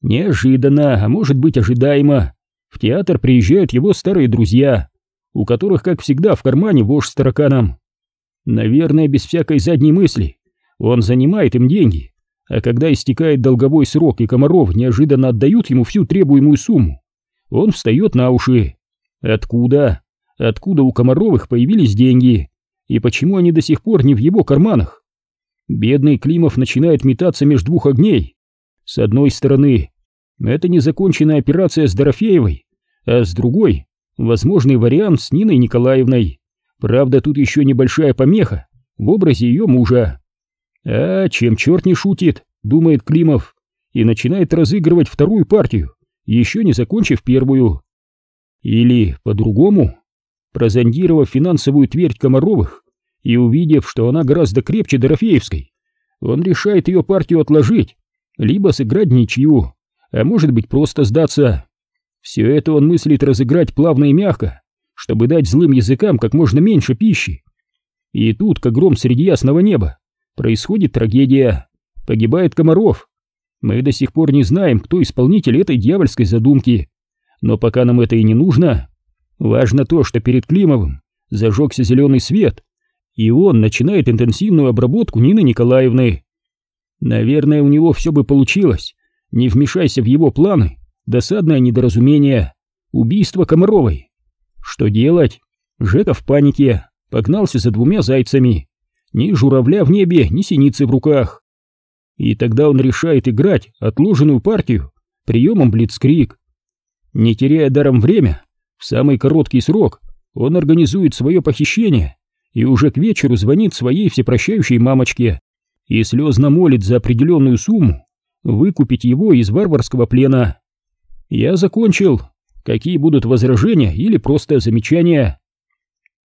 Неожиданно, а может быть ожидаемо, в театр приезжают его старые друзья, у которых, как всегда, в кармане вож с тараканом. Наверное, без всякой задней мысли. Он занимает им деньги, а когда истекает долговой срок и Комаров неожиданно отдают ему всю требуемую сумму, он встает на уши. Откуда? Откуда у Комаровых появились деньги? И почему они до сих пор не в его карманах? Бедный Климов начинает метаться между двух огней. С одной стороны, это незаконченная операция с Дорофеевой, а с другой Возможный вариант с Ниной Николаевной. Правда, тут еще небольшая помеха в образе ее мужа. А чем черт не шутит, думает Климов, и начинает разыгрывать вторую партию, еще не закончив первую. Или по-другому, прозондировав финансовую твердь Комаровых и увидев, что она гораздо крепче Дорофеевской, он решает ее партию отложить, либо сыграть ничью, а может быть просто сдаться. Все это он мыслит разыграть плавно и мягко, чтобы дать злым языкам как можно меньше пищи. И тут, как гром среди ясного неба, происходит трагедия. Погибает Комаров. Мы до сих пор не знаем, кто исполнитель этой дьявольской задумки. Но пока нам это и не нужно. Важно то, что перед Климовым зажегся зеленый свет, и он начинает интенсивную обработку Нины Николаевны. Наверное, у него все бы получилось. Не вмешайся в его планы, Досадное недоразумение. Убийство Комаровой. Что делать? Жека в панике. Погнался за двумя зайцами. Ни журавля в небе, ни синицы в руках. И тогда он решает играть отложенную партию приемом блицкрик. Не теряя даром время, в самый короткий срок он организует свое похищение и уже к вечеру звонит своей всепрощающей мамочке и слезно молит за определенную сумму выкупить его из варварского плена. Я закончил. Какие будут возражения или просто замечания?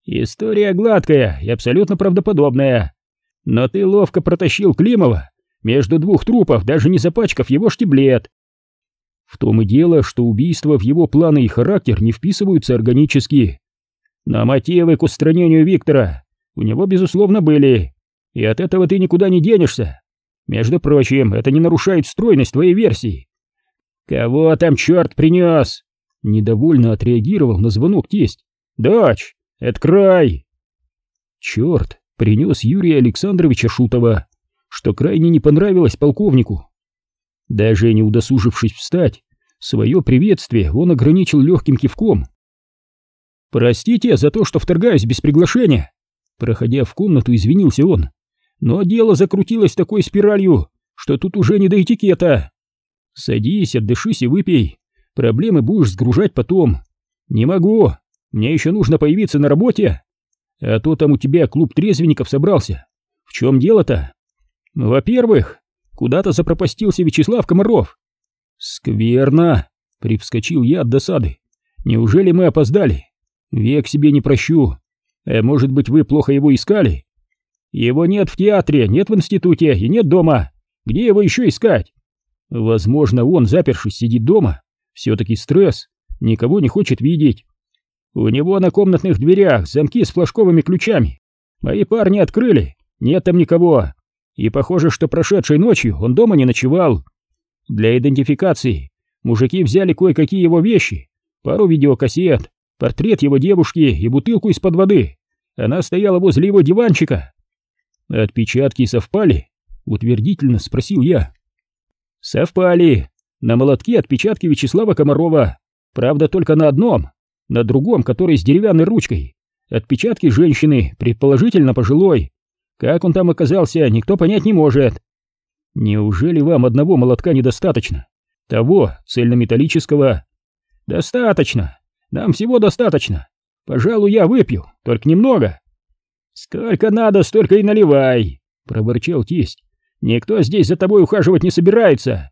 История гладкая и абсолютно правдоподобная. Но ты ловко протащил Климова между двух трупов, даже не запачкав его штиблет. В том и дело, что убийства в его планы и характер не вписываются органически. Но мотивы к устранению Виктора у него, безусловно, были, и от этого ты никуда не денешься. Между прочим, это не нарушает стройность твоей версии. Кого там черт принес? Недовольно отреагировал на звонок тесть. Дочь, открой! Черт принес Юрия Александровича Шутова, что крайне не понравилось полковнику. Даже не удосужившись встать, свое приветствие он ограничил легким кивком. «Простите за то, что вторгаюсь без приглашения!» Проходя в комнату, извинился он. «Но дело закрутилось такой спиралью, что тут уже не до этикета!» «Садись, отдышись и выпей. Проблемы будешь сгружать потом». «Не могу. Мне еще нужно появиться на работе. А то там у тебя клуб трезвенников собрался. В чем дело-то?» «Во-первых, Куда-то запропастился Вячеслав Комаров. Скверно, привскочил я от досады. Неужели мы опоздали? Век себе не прощу. А может быть, вы плохо его искали? Его нет в театре, нет в институте и нет дома. Где его еще искать? Возможно, он, запершись, сидит дома. Все-таки стресс, никого не хочет видеть. У него на комнатных дверях замки с флажковыми ключами. Мои парни открыли, нет там никого. И похоже, что прошедшей ночью он дома не ночевал. Для идентификации мужики взяли кое-какие его вещи, пару видеокассет, портрет его девушки и бутылку из-под воды. Она стояла возле его диванчика. Отпечатки совпали? Утвердительно спросил я. Совпали. На молотке отпечатки Вячеслава Комарова. Правда, только на одном. На другом, который с деревянной ручкой. Отпечатки женщины, предположительно пожилой. Как он там оказался, никто понять не может. Неужели вам одного молотка недостаточно? Того, цельнометаллического? Достаточно. Нам всего достаточно. Пожалуй, я выпью, только немного. Сколько надо, столько и наливай, проворчал тесть. Никто здесь за тобой ухаживать не собирается.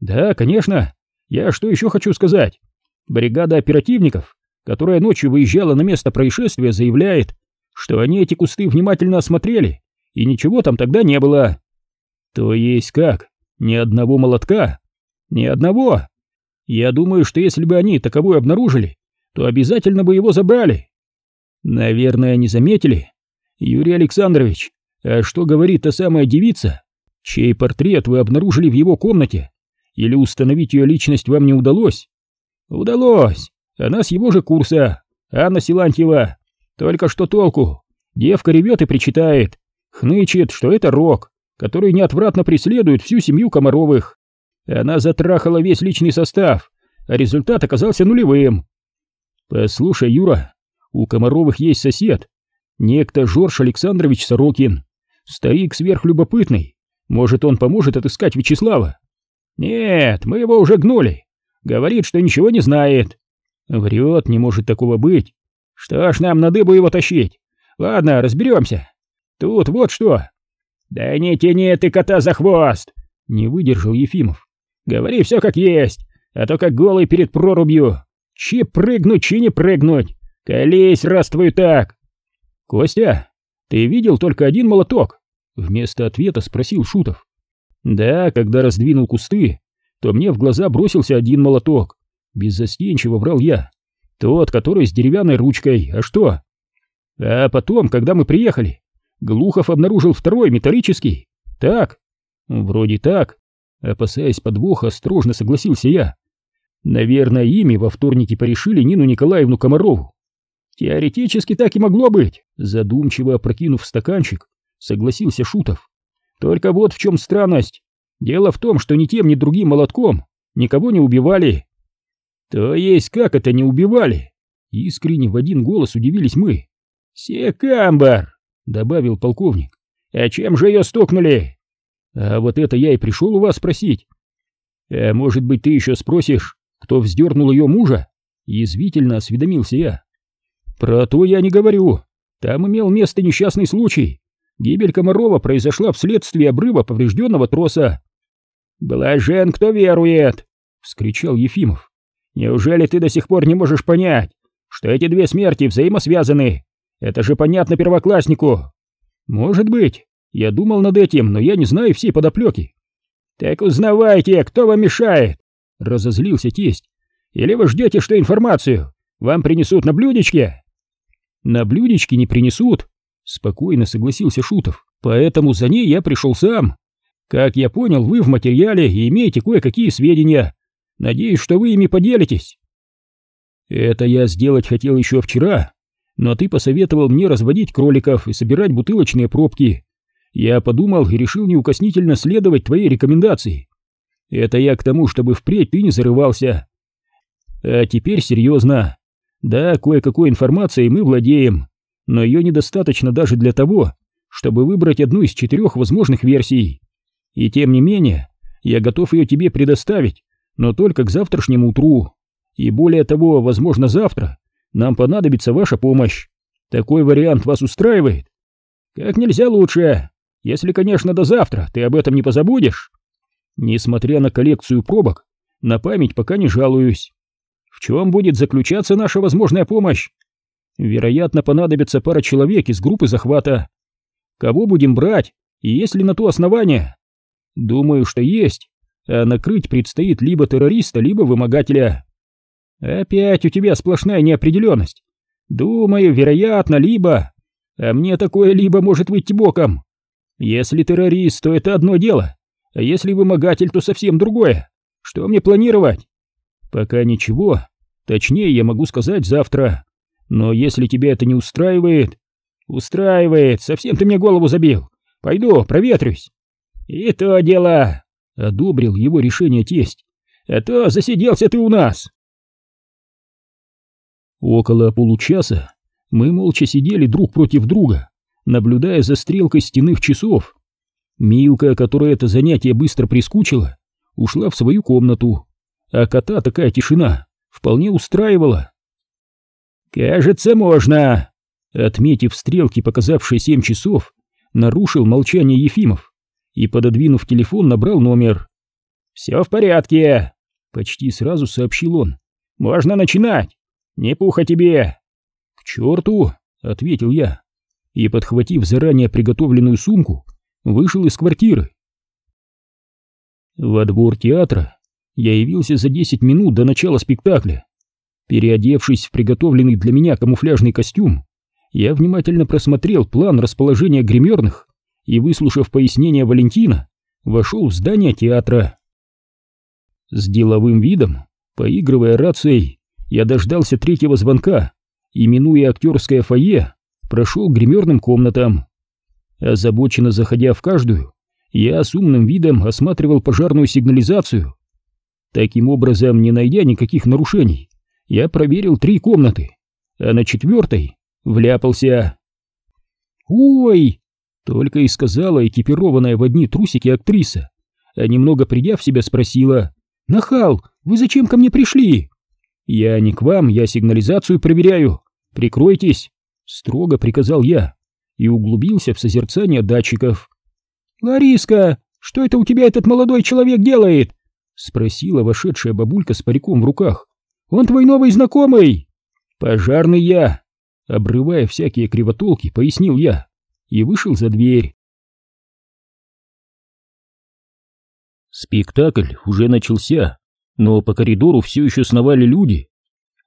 Да, конечно. Я что еще хочу сказать? Бригада оперативников, которая ночью выезжала на место происшествия, заявляет, что они эти кусты внимательно осмотрели, и ничего там тогда не было. То есть как? Ни одного молотка? Ни одного? Я думаю, что если бы они таковой обнаружили, то обязательно бы его забрали. Наверное, не заметили? Юрий Александрович, а что говорит та самая девица, чей портрет вы обнаружили в его комнате? Или установить ее личность вам не удалось? Удалось. Она с его же курса, Анна Силантьева. Только что толку? Девка ревет и причитает, хнычет, что это рок, который неотвратно преследует всю семью Комаровых. Она затрахала весь личный состав, а результат оказался нулевым. Послушай, Юра, у Комаровых есть сосед, некто Жорж Александрович Сорокин, старик сверхлюбопытный. Может, он поможет отыскать Вячеслава? Нет, мы его уже гнули. Говорит, что ничего не знает. Врет, не может такого быть. Что ж нам на дыбу его тащить? Ладно, разберемся. Тут вот что. Да не тяни ты кота за хвост, не выдержал Ефимов. Говори все как есть, а то как голый перед прорубью. Чи прыгнуть, чи не прыгнуть. Колись, раз твою так. Костя, ты видел только один молоток? Вместо ответа спросил Шутов. Да, когда раздвинул кусты, то мне в глаза бросился один молоток. Беззастенчиво врал я. Тот, который с деревянной ручкой, а что? А потом, когда мы приехали, Глухов обнаружил второй, металлический. Так? Вроде так. Опасаясь подвоха, осторожно согласился я. Наверное, ими во вторнике порешили Нину Николаевну Комарову. Теоретически так и могло быть, задумчиво опрокинув стаканчик, согласился Шутов. Только вот в чем странность. Дело в том, что ни тем, ни другим молотком никого не убивали. То есть как это не убивали? Искренне в один голос удивились мы. Секамбар, добавил полковник. А чем же ее стукнули? А вот это я и пришел у вас спросить. А может быть, ты еще спросишь, кто вздернул ее мужа? Язвительно осведомился я. Про то я не говорю. Там имел место несчастный случай. Гибель Комарова произошла вследствие обрыва поврежденного троса. «Блажен, кто верует!» — вскричал Ефимов. «Неужели ты до сих пор не можешь понять, что эти две смерти взаимосвязаны? Это же понятно первокласснику!» «Может быть. Я думал над этим, но я не знаю всей подоплеки». «Так узнавайте, кто вам мешает!» — разозлился тесть. «Или вы ждете, что информацию вам принесут на блюдечке?» «На блюдечке не принесут», — спокойно согласился Шутов. «Поэтому за ней я пришел сам. Как я понял, вы в материале и имеете кое-какие сведения. Надеюсь, что вы ими поделитесь». «Это я сделать хотел еще вчера, но ты посоветовал мне разводить кроликов и собирать бутылочные пробки. Я подумал и решил неукоснительно следовать твоей рекомендации. Это я к тому, чтобы впредь ты не зарывался. А теперь серьезно. Да, кое-какой информацией мы владеем, но ее недостаточно даже для того, чтобы выбрать одну из четырех возможных версий. И тем не менее, я готов ее тебе предоставить, но только к завтрашнему утру. И более того, возможно, завтра нам понадобится ваша помощь. Такой вариант вас устраивает? Как нельзя лучше. Если, конечно, до завтра ты об этом не позабудешь. Несмотря на коллекцию пробок, на память пока не жалуюсь. В чем будет заключаться наша возможная помощь? Вероятно, понадобится пара человек из группы захвата. Кого будем брать, и есть ли на то основания? Думаю, что есть, а накрыть предстоит либо террориста, либо вымогателя. Опять у тебя сплошная неопределенность. Думаю, вероятно, либо... А мне такое либо может выйти боком. Если террорист, то это одно дело, а если вымогатель, то совсем другое. Что мне планировать? Пока ничего. Точнее, я могу сказать завтра. Но если тебя это не устраивает... Устраивает, совсем ты мне голову забил. Пойду, проветрюсь. И то дело... Одобрил его решение тесть. А то засиделся ты у нас. Около получаса мы молча сидели друг против друга, наблюдая за стрелкой стенных часов. Милка, которая это занятие быстро прискучила, ушла в свою комнату, а кота такая тишина вполне устраивала. «Кажется, можно!» Отметив стрелки, показавшие семь часов, нарушил молчание Ефимов и, пододвинув телефон, набрал номер. «Все в порядке!» — почти сразу сообщил он. «Можно начинать! Не пуха тебе!» «К черту!» — ответил я и, подхватив заранее приготовленную сумку, вышел из квартиры. Во двор театра я явился за 10 минут до начала спектакля. Переодевшись в приготовленный для меня камуфляжный костюм, я внимательно просмотрел план расположения гримерных и, выслушав пояснение Валентина, вошел в здание театра. С деловым видом, поигрывая рацией, я дождался третьего звонка и, минуя актерское фойе, прошел к гримерным комнатам. Озабоченно заходя в каждую, я с умным видом осматривал пожарную сигнализацию. Таким образом, не найдя никаких нарушений, я проверил три комнаты, а на четвертой вляпался. «Ой!» — только и сказала экипированная в одни трусики актриса, а немного придя в себя спросила. «Нахал, вы зачем ко мне пришли?» «Я не к вам, я сигнализацию проверяю. Прикройтесь!» — строго приказал я и углубился в созерцание датчиков. «Лариска, что это у тебя этот молодой человек делает?» — спросила вошедшая бабулька с париком в руках. «Он твой новый знакомый?» «Пожарный я!» — обрывая всякие кривотолки, пояснил я и вышел за дверь. Спектакль уже начался, но по коридору все еще сновали люди.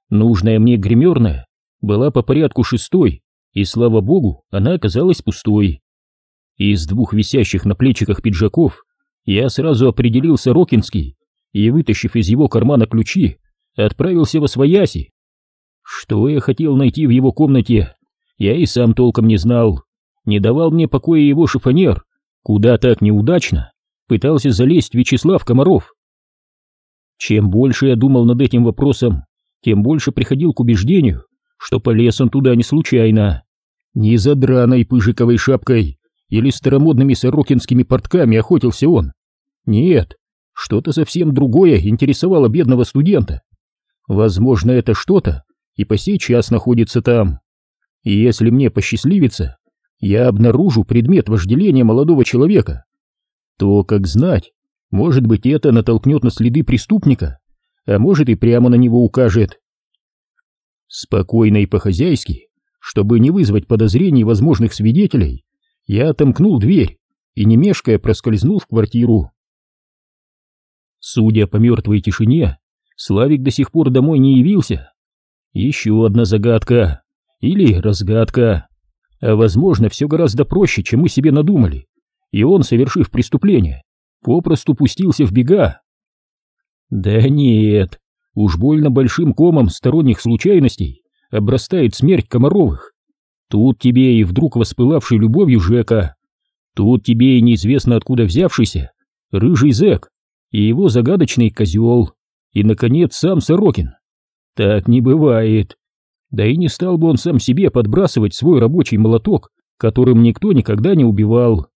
Нужная мне гримерная была по порядку шестой, и, слава богу, она оказалась пустой. Из двух висящих на плечиках пиджаков я сразу определил Сорокинский и, вытащив из его кармана ключи, отправился во свояси. Что я хотел найти в его комнате, я и сам толком не знал. Не давал мне покоя его шифонер, куда так неудачно пытался залезть Вячеслав Комаров. Чем больше я думал над этим вопросом, тем больше приходил к убеждению, что полез он туда не случайно. Не за драной пыжиковой шапкой или старомодными сорокинскими портками охотился он. Нет, что-то совсем другое интересовало бедного студента. Возможно, это что-то и по сей час находится там. И если мне посчастливится, я обнаружу предмет вожделения молодого человека, то, как знать, может быть, это натолкнет на следы преступника, а может и прямо на него укажет. Спокойно и по-хозяйски, чтобы не вызвать подозрений возможных свидетелей, я отомкнул дверь и, не мешкая, проскользнул в квартиру. Судя по мертвой тишине, Славик до сих пор домой не явился. Еще одна загадка. Или разгадка. А возможно, все гораздо проще, чем мы себе надумали. И он, совершив преступление, попросту пустился в бега. Да нет, уж больно большим комом сторонних случайностей обрастает смерть Комаровых. Тут тебе и вдруг воспылавший любовью Жека, тут тебе и неизвестно откуда взявшийся рыжий зэк и его загадочный козел, и, наконец, сам Сорокин. Так не бывает. Да и не стал бы он сам себе подбрасывать свой рабочий молоток, которым никто никогда не убивал.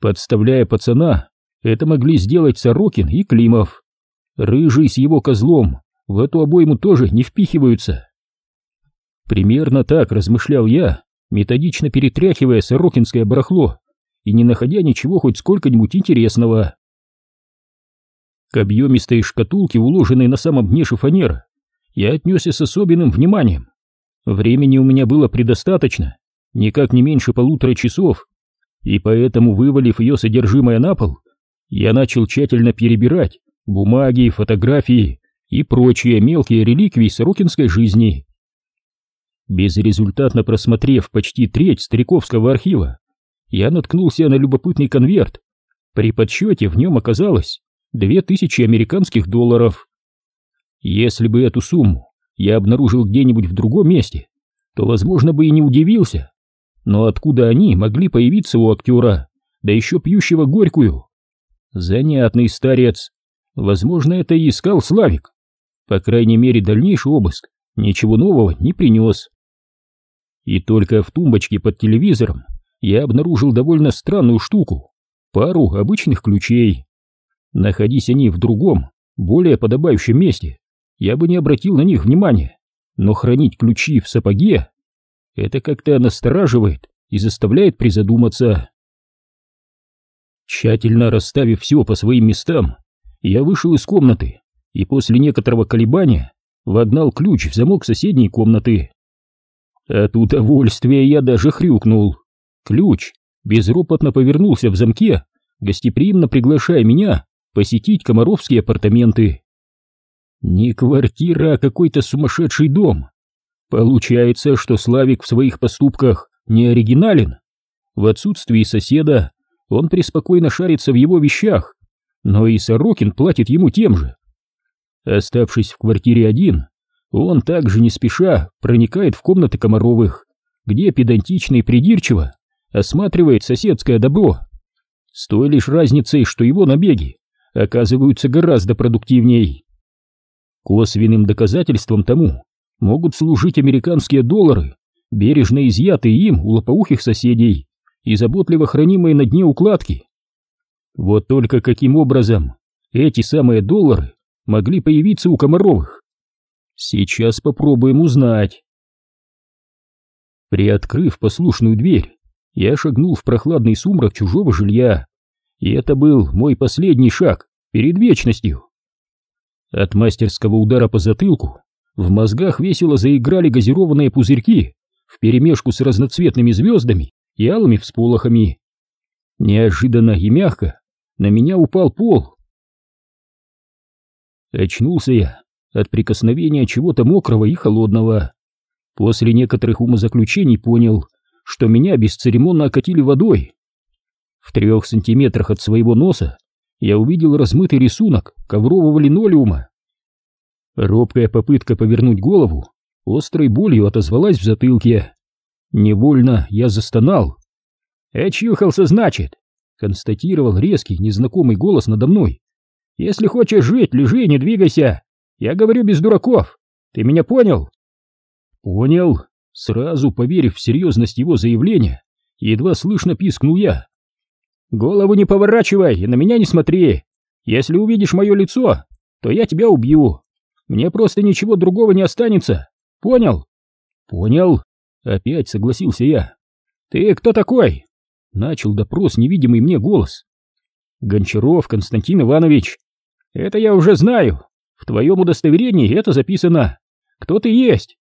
Подставляя пацана, это могли сделать Сорокин и Климов. Рыжий с его козлом в эту обойму тоже не впихиваются. Примерно так размышлял я, методично перетряхивая сорокинское барахло и не находя ничего хоть сколько-нибудь интересного. К объемистой шкатулке, уложенной на самом дне шифонера, я отнесся с особенным вниманием. Времени у меня было предостаточно, никак не меньше полутора часов, и поэтому, вывалив ее содержимое на пол, я начал тщательно перебирать бумаги, фотографии и прочие мелкие реликвии сорокинской жизни. Безрезультатно просмотрев почти треть стариковского архива, я наткнулся на любопытный конверт. При подсчете в нем оказалось две тысячи американских долларов. Если бы эту сумму я обнаружил где-нибудь в другом месте, то, возможно, бы и не удивился. Но откуда они могли появиться у актера, да еще пьющего горькую? Занятный старец. Возможно, это и искал Славик. По крайней мере, дальнейший обыск ничего нового не принес. И только в тумбочке под телевизором я обнаружил довольно странную штуку. Пару обычных ключей. Находись они в другом, более подобающем месте, я бы не обратил на них внимания. Но хранить ключи в сапоге — это как-то настораживает и заставляет призадуматься. Тщательно расставив все по своим местам, я вышел из комнаты и после некоторого колебания вогнал ключ в замок соседней комнаты. От удовольствия я даже хрюкнул. Ключ безропотно повернулся в замке, гостеприимно приглашая меня посетить комаровские апартаменты. Не квартира, а какой-то сумасшедший дом. Получается, что Славик в своих поступках не оригинален. В отсутствии соседа он преспокойно шарится в его вещах, но и Сорокин платит ему тем же. Оставшись в квартире один, он также не спеша проникает в комнаты Комаровых, где педантично и придирчиво осматривает соседское добро. С той лишь разницей, что его набеги оказываются гораздо продуктивней. Косвенным доказательством тому могут служить американские доллары, бережно изъятые им у лопоухих соседей и заботливо хранимые на дне укладки. Вот только каким образом эти самые доллары могли появиться у Комаровых? Сейчас попробуем узнать. Приоткрыв послушную дверь, я шагнул в прохладный сумрак чужого жилья, и это был мой последний шаг перед вечностью. От мастерского удара по затылку в мозгах весело заиграли газированные пузырьки вперемешку с разноцветными звездами и алыми всполохами. Неожиданно и мягко на меня упал пол. Очнулся я от прикосновения чего-то мокрого и холодного. После некоторых умозаключений понял, что меня бесцеремонно окатили водой. В трех сантиметрах от своего носа я увидел размытый рисунок коврового линолеума. Робкая попытка повернуть голову острой болью отозвалась в затылке. Невольно я застонал. «Очухался, значит!» — констатировал резкий, незнакомый голос надо мной. «Если хочешь жить, лежи, не двигайся! Я говорю без дураков! Ты меня понял?» «Понял!» Сразу поверив в серьезность его заявления, едва слышно пискнул я. «Голову не поворачивай и на меня не смотри! Если увидишь мое лицо, то я тебя убью. Мне просто ничего другого не останется. Понял? Понял. Опять согласился я. Ты кто такой? Начал допрос невидимый мне голос. Гончаров Константин Иванович. Это я уже знаю. В твоем удостоверении это записано. Кто ты есть?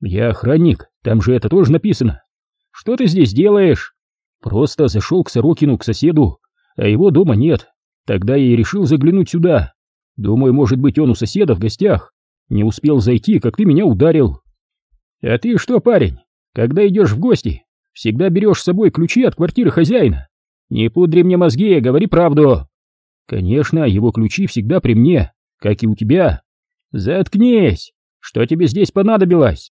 Я охранник, там же это тоже написано. Что ты здесь делаешь? Просто зашел к Сорокину, к соседу, а его дома нет. Тогда я и решил заглянуть сюда. Думаю, может быть, он у соседа в гостях. Не успел зайти, как ты меня ударил. А ты что, парень, когда идешь в гости, всегда берешь с собой ключи от квартиры хозяина? Не пудри мне мозги, говори правду. Конечно, его ключи всегда при мне, как и у тебя. Заткнись! Что тебе здесь понадобилось?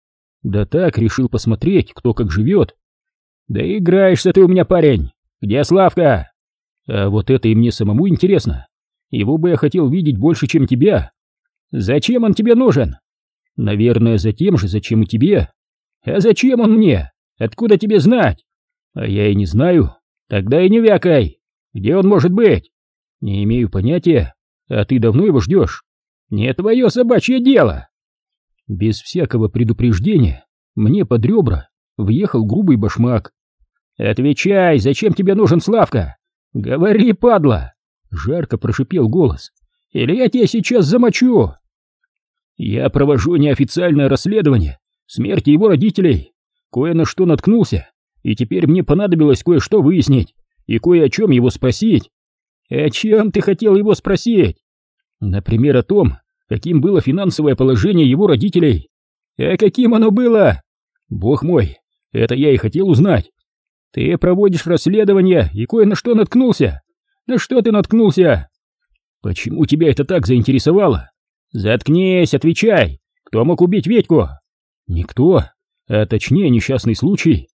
Да так, решил посмотреть, кто как живет. Да играешься ты у меня, парень. Где Славка? А вот это и мне самому интересно. Его бы я хотел видеть больше, чем тебя. Зачем он тебе нужен? Наверное, за тем же, зачем и тебе. А зачем он мне? Откуда тебе знать? А я и не знаю. Тогда и не вякай. Где он может быть? Не имею понятия. А ты давно его ждешь? Не твое собачье дело. Без всякого предупреждения мне под ребра въехал грубый башмак. «Отвечай, зачем тебе нужен Славка? Говори, падла!» Жарко прошипел голос. «Или я тебя сейчас замочу!» «Я провожу неофициальное расследование смерти его родителей. Кое на что наткнулся, и теперь мне понадобилось кое-что выяснить и кое о чем его спросить». «О чем ты хотел его спросить?» «Например, о том, каким было финансовое положение его родителей». «А каким оно было?» «Бог мой, это я и хотел узнать». «Ты проводишь расследование и кое на что наткнулся. На что ты наткнулся?» «Почему тебя это так заинтересовало?» «Заткнись, отвечай! Кто мог убить Ведьку?» «Никто, а точнее несчастный случай».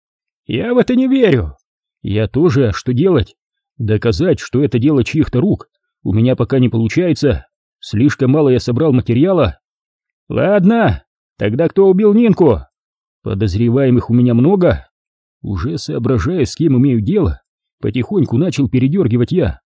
«Я в это не верю». «Я тоже, что делать? Доказать, что это дело чьих-то рук, у меня пока не получается. Слишком мало я собрал материала». «Ладно, тогда кто убил Нинку?» «Подозреваемых у меня много». Уже соображая, с кем имею дело, потихоньку начал передергивать я.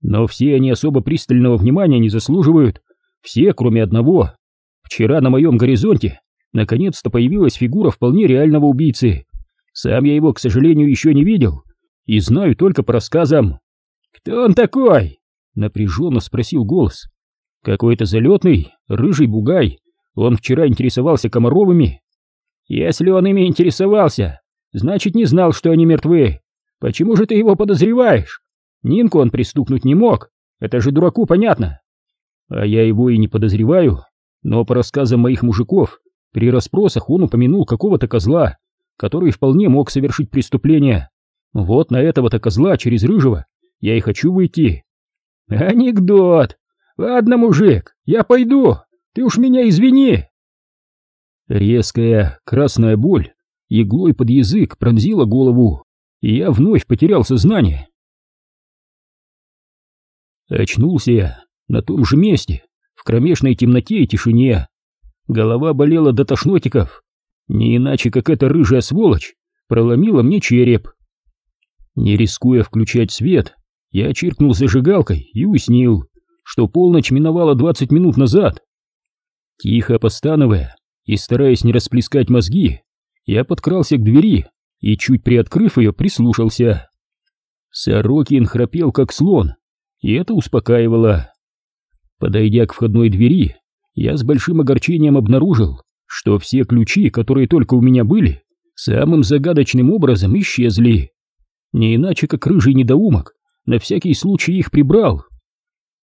Но все они особо пристального внимания не заслуживают. Все, кроме одного. Вчера на моем горизонте наконец-то появилась фигура вполне реального убийцы. Сам я его, к сожалению, еще не видел. И знаю только по рассказам. «Кто он такой?» — напряженно спросил голос. «Какой-то залетный, рыжий бугай. Он вчера интересовался Комаровыми». «Если он ими интересовался, значит, не знал, что они мертвы. Почему же ты его подозреваешь? Нинку он пристукнуть не мог. Это же дураку понятно. А я его и не подозреваю, но по рассказам моих мужиков, при расспросах он упомянул какого-то козла, который вполне мог совершить преступление. Вот на этого-то козла через рыжего я и хочу выйти. Анекдот. Ладно, мужик, я пойду. Ты уж меня извини. Резкая красная боль иглой под язык пронзила голову, и я вновь потерял сознание. Очнулся я на том же месте, в кромешной темноте и тишине. Голова болела до тошнотиков, не иначе как эта рыжая сволочь проломила мне череп. Не рискуя включать свет, я чиркнул зажигалкой и уснил, что полночь миновала двадцать минут назад. Тихо постановая и стараясь не расплескать мозги, я подкрался к двери и, чуть приоткрыв ее, прислушался. Сорокин храпел как слон, и это успокаивало. Подойдя к входной двери, я с большим огорчением обнаружил, что все ключи, которые только у меня были, самым загадочным образом исчезли. Не иначе, как рыжий недоумок, на всякий случай их прибрал.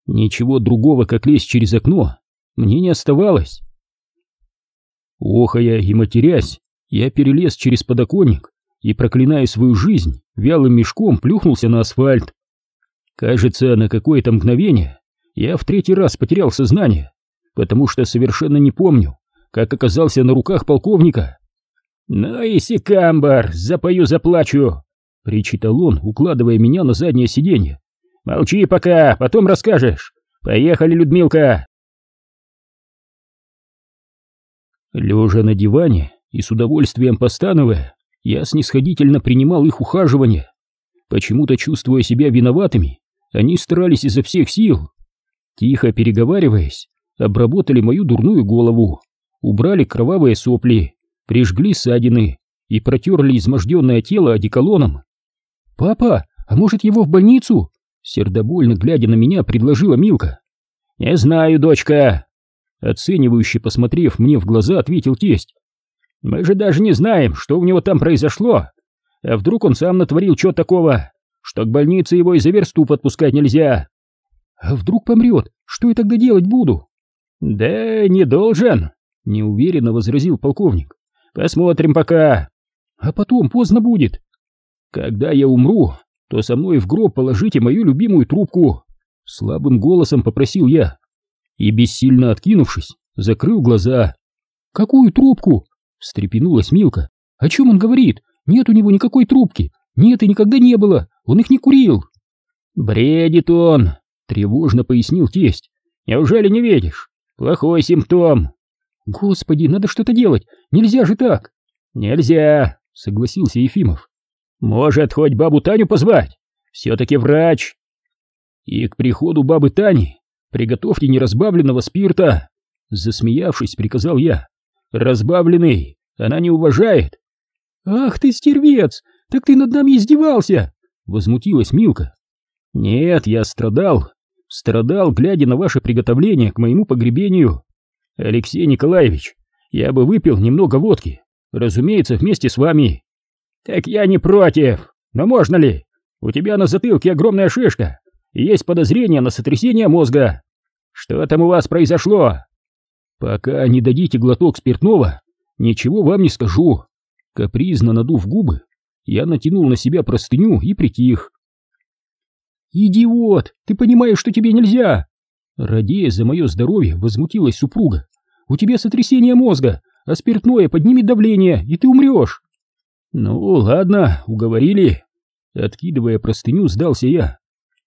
Ничего другого, как лезть через окно, мне не оставалось. Охая и матерясь, я перелез через подоконник и, проклиная свою жизнь, вялым мешком плюхнулся на асфальт. Кажется, на какое-то мгновение я в третий раз потерял сознание, потому что совершенно не помню, как оказался на руках полковника. «Ну и сикамбар, запою-заплачу!» — причитал он, укладывая меня на заднее сиденье. «Молчи пока, потом расскажешь. Поехали, Людмилка!» Лежа на диване и с удовольствием постановая, я снисходительно принимал их ухаживание. Почему-то чувствуя себя виноватыми, они старались изо всех сил. Тихо переговариваясь, обработали мою дурную голову, убрали кровавые сопли, прижгли ссадины и протерли изможденное тело одеколоном. «Папа, а может его в больницу?» Сердобольно глядя на меня, предложила Милка. «Не знаю, дочка!» Оценивающе посмотрев мне в глаза, ответил тесть. «Мы же даже не знаем, что у него там произошло. А вдруг он сам натворил что такого, что к больнице его и за версту подпускать нельзя?» «А вдруг помрет? Что я тогда делать буду?» «Да не должен», — неуверенно возразил полковник. «Посмотрим пока». «А потом поздно будет». «Когда я умру, то со мной в гроб положите мою любимую трубку», — слабым голосом попросил я. И, бессильно откинувшись, закрыл глаза. «Какую трубку?» — встрепенулась Милка. «О чем он говорит? Нет у него никакой трубки. Нет и никогда не было. Он их не курил». «Бредит он», — тревожно пояснил тесть. «Неужели не видишь? Плохой симптом». «Господи, надо что-то делать. Нельзя же так». «Нельзя», — согласился Ефимов. «Может, хоть бабу Таню позвать? Все-таки врач». И к приходу бабы Тани приготовьте неразбавленного спирта. Засмеявшись, приказал я. Разбавленный она не уважает. Ах ты стервец, так ты над нами издевался! Возмутилась Милка. Нет, я страдал. Страдал, глядя на ваше приготовление к моему погребению. Алексей Николаевич, я бы выпил немного водки. Разумеется, вместе с вами. Так я не против. Но можно ли? У тебя на затылке огромная шишка. И есть подозрение на сотрясение мозга. Что там у вас произошло? Пока не дадите глоток спиртного, ничего вам не скажу. Капризно надув губы, я натянул на себя простыню и притих. «Идиот! Ты понимаешь, что тебе нельзя!» Радея за мое здоровье, возмутилась супруга. «У тебя сотрясение мозга, а спиртное поднимет давление, и ты умрешь!» «Ну, ладно, уговорили!» Откидывая простыню, сдался я.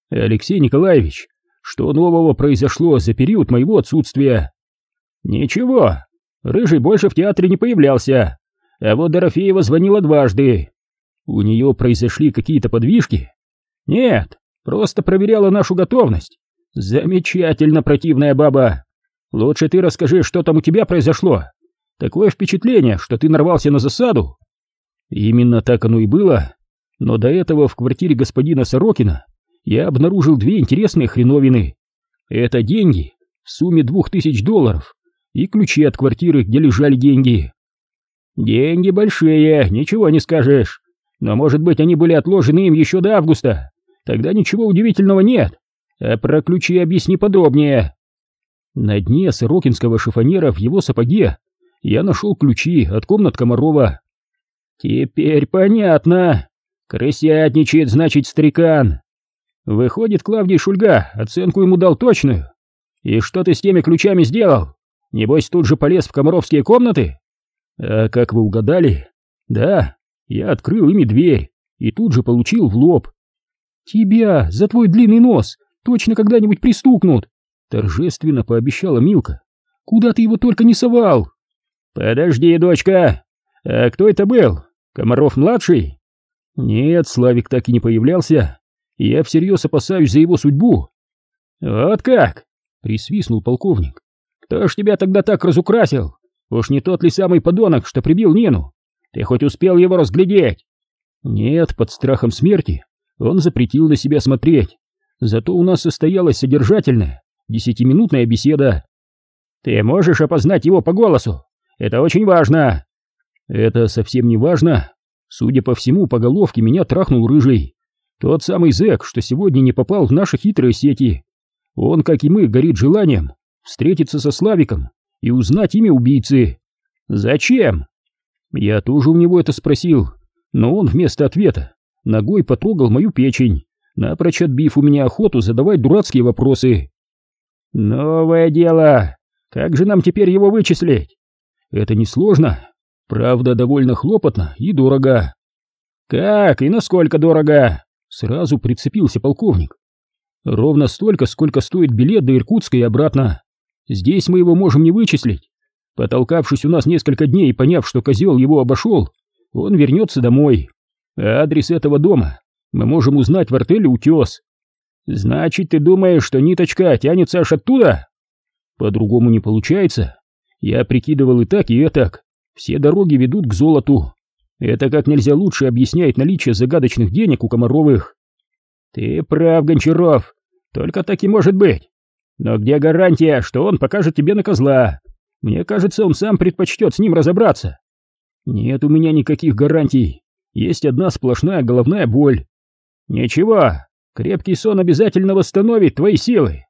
«Алексей Николаевич, что нового произошло за период моего отсутствия?» «Ничего, Рыжий больше в театре не появлялся, а вот Дорофеева звонила дважды. У нее произошли какие-то подвижки? Нет, просто проверяла нашу готовность. Замечательно противная баба. Лучше ты расскажи, что там у тебя произошло. Такое впечатление, что ты нарвался на засаду. Именно так оно и было. Но до этого в квартире господина Сорокина я обнаружил две интересные хреновины. Это деньги в сумме двух тысяч долларов и ключи от квартиры, где лежали деньги. Деньги большие, ничего не скажешь. Но, может быть, они были отложены им еще до августа. Тогда ничего удивительного нет. А про ключи объясни подробнее. На дне сорокинского шифонера в его сапоге я нашел ключи от комнат Комарова. Теперь понятно. Крысятничает, значит, старикан. Выходит, Клавдий Шульга оценку ему дал точную. И что ты с теми ключами сделал? Небось, тут же полез в комаровские комнаты? А как вы угадали? Да, я открыл ими дверь и тут же получил в лоб. Тебя за твой длинный нос точно когда-нибудь пристукнут, торжественно пообещала Милка. Куда ты его только не совал? Подожди, дочка. А кто это был? Комаров-младший? Нет, Славик так и не появлялся. Я всерьез опасаюсь за его судьбу. Вот как? Присвистнул полковник. Кто ж тебя тогда так разукрасил? Уж не тот ли самый подонок, что прибил Нину? Ты хоть успел его разглядеть? Нет, под страхом смерти он запретил на себя смотреть. Зато у нас состоялась содержательная, десятиминутная беседа. Ты можешь опознать его по голосу? Это очень важно. Это совсем не важно. Судя по всему, по головке меня трахнул рыжий. Тот самый зэк, что сегодня не попал в наши хитрые сети. Он, как и мы, горит желанием встретиться со Славиком и узнать имя убийцы. Зачем? Я тоже у него это спросил, но он вместо ответа ногой потрогал мою печень, напрочь отбив у меня охоту задавать дурацкие вопросы. «Новое дело! Как же нам теперь его вычислить?» «Это несложно, правда довольно хлопотно и дорого». «Как и насколько дорого?» Сразу прицепился полковник. Ровно столько, сколько стоит билет до Иркутска и обратно. Здесь мы его можем не вычислить. Потолкавшись у нас несколько дней и поняв, что козел его обошел, он вернется домой. А адрес этого дома мы можем узнать в артеле «Утес». Значит, ты думаешь, что ниточка тянется аж оттуда? По-другому не получается. Я прикидывал и так, и так. Все дороги ведут к золоту. Это как нельзя лучше объясняет наличие загадочных денег у Комаровых. Ты прав, Гончаров. Только так и может быть. Но где гарантия, что он покажет тебе на козла? Мне кажется, он сам предпочтет с ним разобраться. Нет у меня никаких гарантий. Есть одна сплошная головная боль. Ничего, крепкий сон обязательно восстановит твои силы.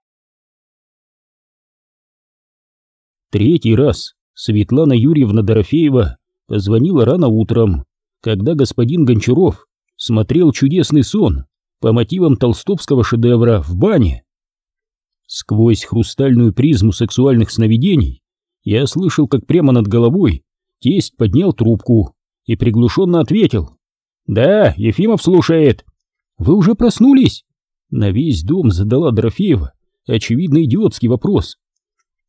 Третий раз Светлана Юрьевна Дорофеева позвонила рано утром, когда господин Гончаров смотрел чудесный сон по мотивам толстовского шедевра в бане. Сквозь хрустальную призму сексуальных сновидений я слышал, как прямо над головой тесть поднял трубку и приглушенно ответил. «Да, Ефимов слушает». «Вы уже проснулись?» На весь дом задала Дорофеева очевидно идиотский вопрос.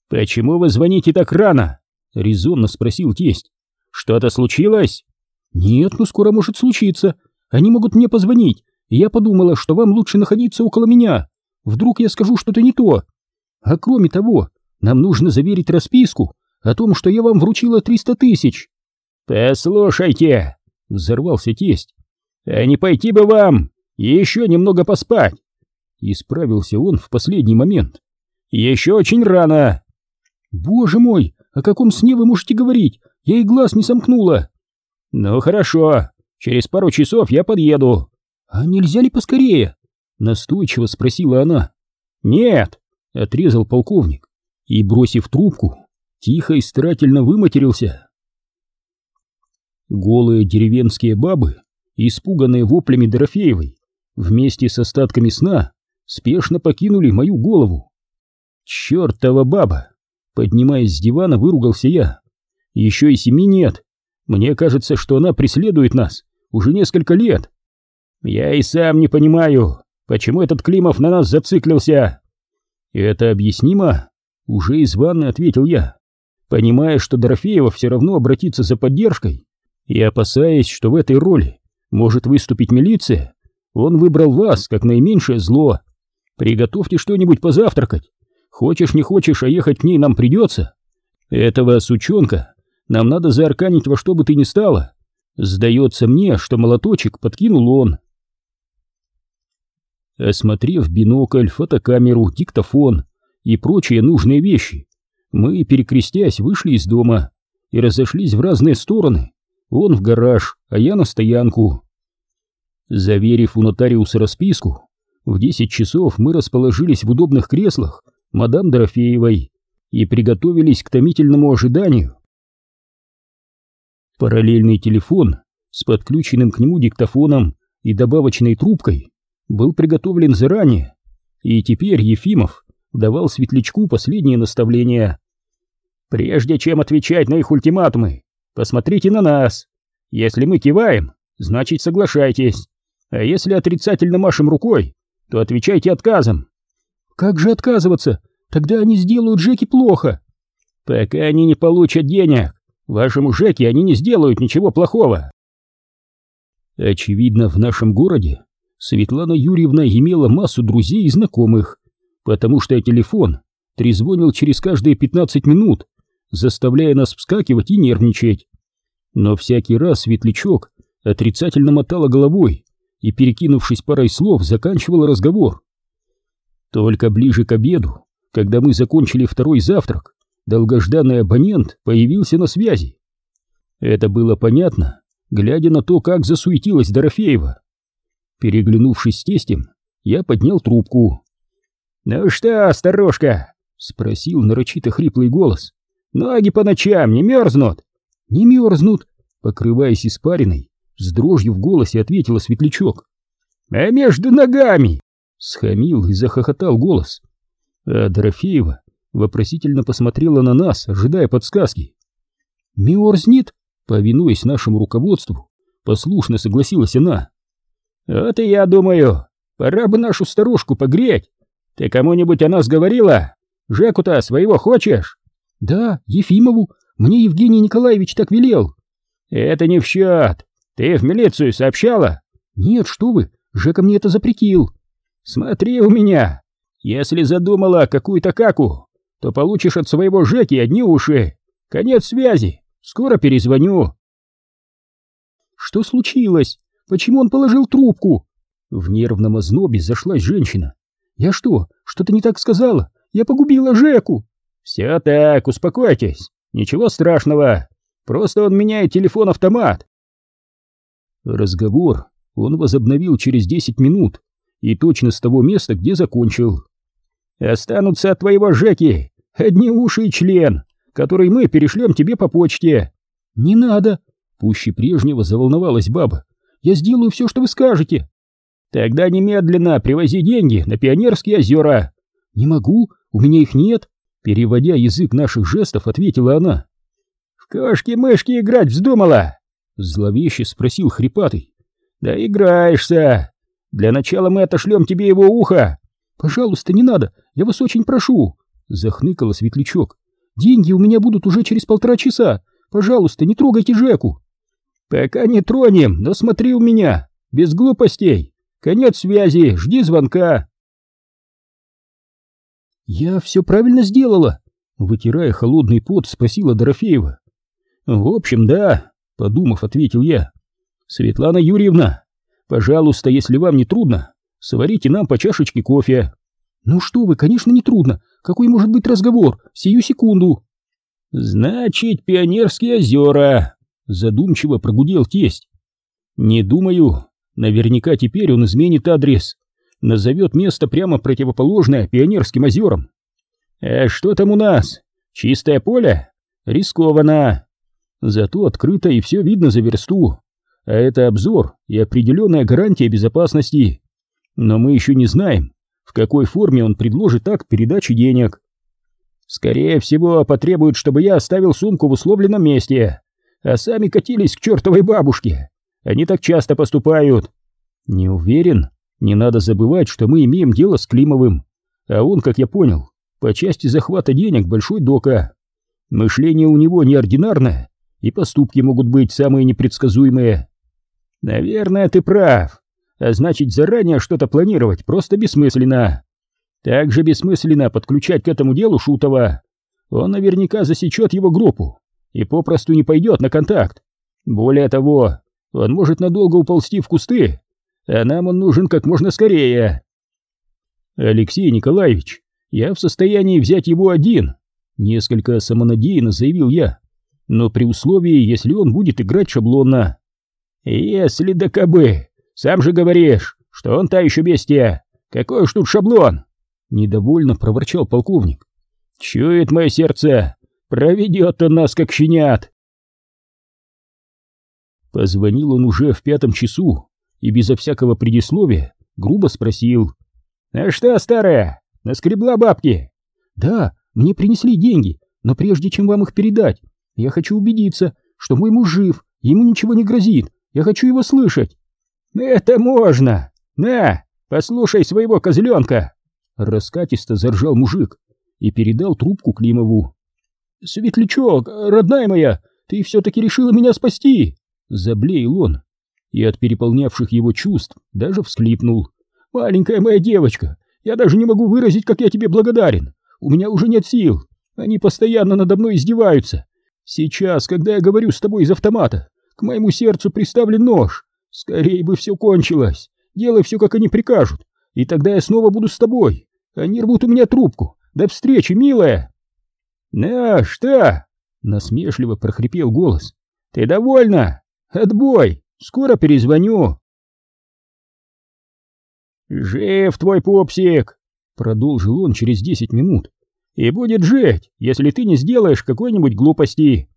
«Почему вы звоните так рано?» — резонно спросил тесть. «Что-то случилось?» «Нет, но скоро может случиться. Они могут мне позвонить, я подумала, что вам лучше находиться около меня. Вдруг я скажу что-то не то. А кроме того, нам нужно заверить расписку о том, что я вам вручила триста тысяч». «Послушайте!» — взорвался тесть. «А не пойти бы вам еще немного поспать!» Исправился он в последний момент. «Еще очень рано!» «Боже мой, о каком сне вы можете говорить? Я и глаз не сомкнула!» «Ну хорошо, через пару часов я подъеду». «А нельзя ли поскорее?» Настойчиво спросила она. «Нет», — отрезал полковник и, бросив трубку, тихо и старательно выматерился. Голые деревенские бабы, испуганные воплями Дорофеевой, вместе с остатками сна, спешно покинули мою голову. «Чертова баба!» Поднимаясь с дивана, выругался я. Еще и семи нет. Мне кажется, что она преследует нас уже несколько лет. Я и сам не понимаю, почему этот Климов на нас зациклился. Это объяснимо? Уже из ванны ответил я, понимая, что Дорофеева все равно обратится за поддержкой. И опасаясь, что в этой роли может выступить милиция, он выбрал вас как наименьшее зло. Приготовьте что-нибудь позавтракать. Хочешь не хочешь, а ехать к ней нам придется. Этого сучонка нам надо заарканить во что бы ты ни стало. Сдается мне, что молоточек подкинул он. Осмотрев бинокль, фотокамеру, диктофон и прочие нужные вещи, мы, перекрестясь, вышли из дома и разошлись в разные стороны. Он в гараж, а я на стоянку. Заверив у нотариуса расписку, в десять часов мы расположились в удобных креслах мадам Дорофеевой и приготовились к томительному ожиданию. Параллельный телефон с подключенным к нему диктофоном и добавочной трубкой был приготовлен заранее, и теперь Ефимов давал светлячку последние наставления. «Прежде чем отвечать на их ультиматумы, посмотрите на нас. Если мы киваем, значит соглашайтесь, а если отрицательно машем рукой, то отвечайте отказом. Как же отказываться? Тогда они сделают Жеке плохо. Пока они не получат денег, вашему Жеке они не сделают ничего плохого. Очевидно, в нашем городе Светлана Юрьевна имела массу друзей и знакомых, потому что телефон трезвонил через каждые 15 минут, заставляя нас вскакивать и нервничать. Но всякий раз Светлячок отрицательно мотала головой и, перекинувшись парой слов, заканчивала разговор. Только ближе к обеду, когда мы закончили второй завтрак, долгожданный абонент появился на связи. Это было понятно, глядя на то, как засуетилась Дорофеева. Переглянувшись с тестем, я поднял трубку. «Ну что, старушка?» — спросил нарочито хриплый голос. «Ноги по ночам не мерзнут?» «Не мерзнут», — покрываясь испариной, с дрожью в голосе ответила светлячок. «А между ногами?» Схамил и захохотал голос. А Дорофеева вопросительно посмотрела на нас, ожидая подсказки. «Мерзнет?» Повинуясь нашему руководству, послушно согласилась она. «Вот и я думаю, пора бы нашу старушку погреть. Ты кому-нибудь о нас говорила? Жеку-то своего хочешь?» «Да, Ефимову. Мне Евгений Николаевич так велел». «Это не в счет. Ты в милицию сообщала?» «Нет, что вы, Жека мне это запретил». Смотри у меня. Если задумала какую-то каку, то получишь от своего Жеки одни уши. Конец связи. Скоро перезвоню. Что случилось? Почему он положил трубку? В нервном ознобе зашлась женщина. Я что, что-то не так сказала? Я погубила Жеку. Все так, успокойтесь. Ничего страшного. Просто он меняет телефон-автомат. Разговор он возобновил через десять минут и точно с того места, где закончил. «Останутся от твоего Жеки одни уши и член, который мы перешлем тебе по почте». «Не надо!» — пуще прежнего заволновалась баба. «Я сделаю все, что вы скажете». «Тогда немедленно привози деньги на Пионерские озера». «Не могу, у меня их нет», — переводя язык наших жестов, ответила она. «В кошки-мышки играть вздумала?» — зловеще спросил хрипатый. «Да играешься! Для начала мы отошлем тебе его ухо!» «Пожалуйста, не надо, я вас очень прошу!» — захныкала Светлячок. «Деньги у меня будут уже через полтора часа. Пожалуйста, не трогайте Жеку!» «Пока не тронем, но смотри у меня! Без глупостей! Конец связи, жди звонка!» «Я все правильно сделала!» — вытирая холодный пот, спросила Дорофеева. «В общем, да», — подумав, ответил я. «Светлана Юрьевна, пожалуйста, если вам не трудно, сварите нам по чашечке кофе». «Ну что вы, конечно, не трудно. Какой может быть разговор? Сию секунду». «Значит, Пионерские озера», — задумчиво прогудел тесть. «Не думаю. Наверняка теперь он изменит адрес. Назовет место прямо противоположное Пионерским озерам. А что там у нас? Чистое поле? Рискованно. Зато открыто и все видно за версту а это обзор и определенная гарантия безопасности. Но мы еще не знаем, в какой форме он предложит акт передачи денег. Скорее всего, потребует, чтобы я оставил сумку в условленном месте, а сами катились к чертовой бабушке. Они так часто поступают. Не уверен. Не надо забывать, что мы имеем дело с Климовым, а он, как я понял, по части захвата денег большой дока. Мышление у него неординарное, и поступки могут быть самые непредсказуемые. Наверное, ты прав. А значит, заранее что-то планировать просто бессмысленно. Также бессмысленно подключать к этому делу Шутова. Он наверняка засечет его группу и попросту не пойдет на контакт. Более того, он может надолго уползти в кусты, а нам он нужен как можно скорее. Алексей Николаевич, я в состоянии взять его один, несколько самонадеянно заявил я, но при условии, если он будет играть шаблонно. «Если да кабы! Сам же говоришь, что он та еще бестия! Какой уж тут шаблон!» Недовольно проворчал полковник. «Чует мое сердце! Проведет он нас, как щенят!» Позвонил он уже в пятом часу и безо всякого предисловия грубо спросил. «А что, старая, наскребла бабки?» «Да, мне принесли деньги, но прежде чем вам их передать, я хочу убедиться, что мой муж жив, ему ничего не грозит, я хочу его слышать. Это можно. На, послушай своего козленка. Раскатисто заржал мужик и передал трубку Климову. Светлячок, родная моя, ты все-таки решила меня спасти. Заблеял он и от переполнявших его чувств даже всклипнул. Маленькая моя девочка, я даже не могу выразить, как я тебе благодарен. У меня уже нет сил. Они постоянно надо мной издеваются. Сейчас, когда я говорю с тобой из автомата, к моему сердцу приставлен нож. Скорее бы все кончилось. Делай все, как они прикажут. И тогда я снова буду с тобой. Они рвут у меня трубку. До встречи, милая. На, что? Насмешливо прохрипел голос. Ты довольна? Отбой. Скоро перезвоню. Жив твой пупсик, продолжил он через десять минут. И будет жить, если ты не сделаешь какой-нибудь глупости.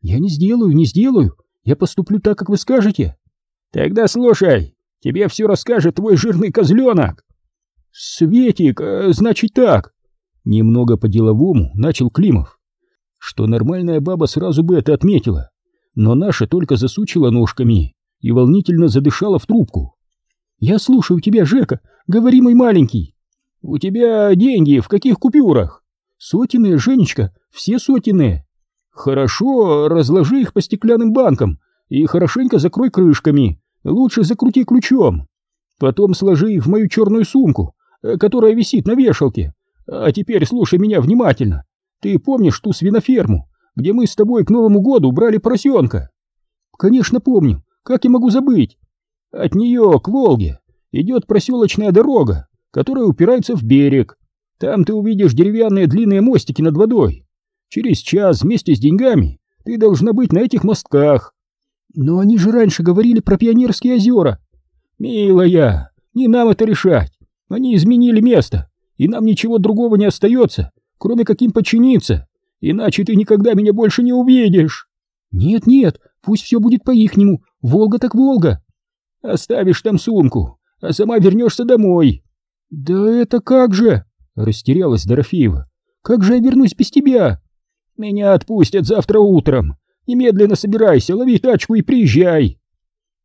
Я не сделаю, не сделаю. Я поступлю так, как вы скажете. Тогда слушай, тебе все расскажет твой жирный козленок. Светик, э, значит так. Немного по-деловому начал Климов. Что нормальная баба сразу бы это отметила, но наша только засучила ножками и волнительно задышала в трубку. «Я слушаю тебя, Жека, говори, мой маленький. У тебя деньги в каких купюрах?» «Сотенные, Женечка, все сотенные. Хорошо, разложи их по стеклянным банкам и хорошенько закрой крышками, лучше закрути ключом. Потом сложи их в мою черную сумку, э, которая висит на вешалке. А теперь слушай меня внимательно. Ты помнишь ту свиноферму, где мы с тобой к Новому году брали поросенка? Конечно, помню. Как я могу забыть? От нее к Волге идет проселочная дорога, которая упирается в берег. Там ты увидишь деревянные длинные мостики над водой. Через час вместе с деньгами ты должна быть на этих мостках. Но они же раньше говорили про пионерские озера. Милая, не нам это решать. Они изменили место, и нам ничего другого не остается, кроме как им подчиниться. Иначе ты никогда меня больше не увидишь. Нет-нет, пусть все будет по-ихнему. Волга так Волга. Оставишь там сумку, а сама вернешься домой. Да это как же? Растерялась Дорофеева. Как же я вернусь без тебя? Меня отпустят завтра утром. Немедленно собирайся, лови тачку и приезжай.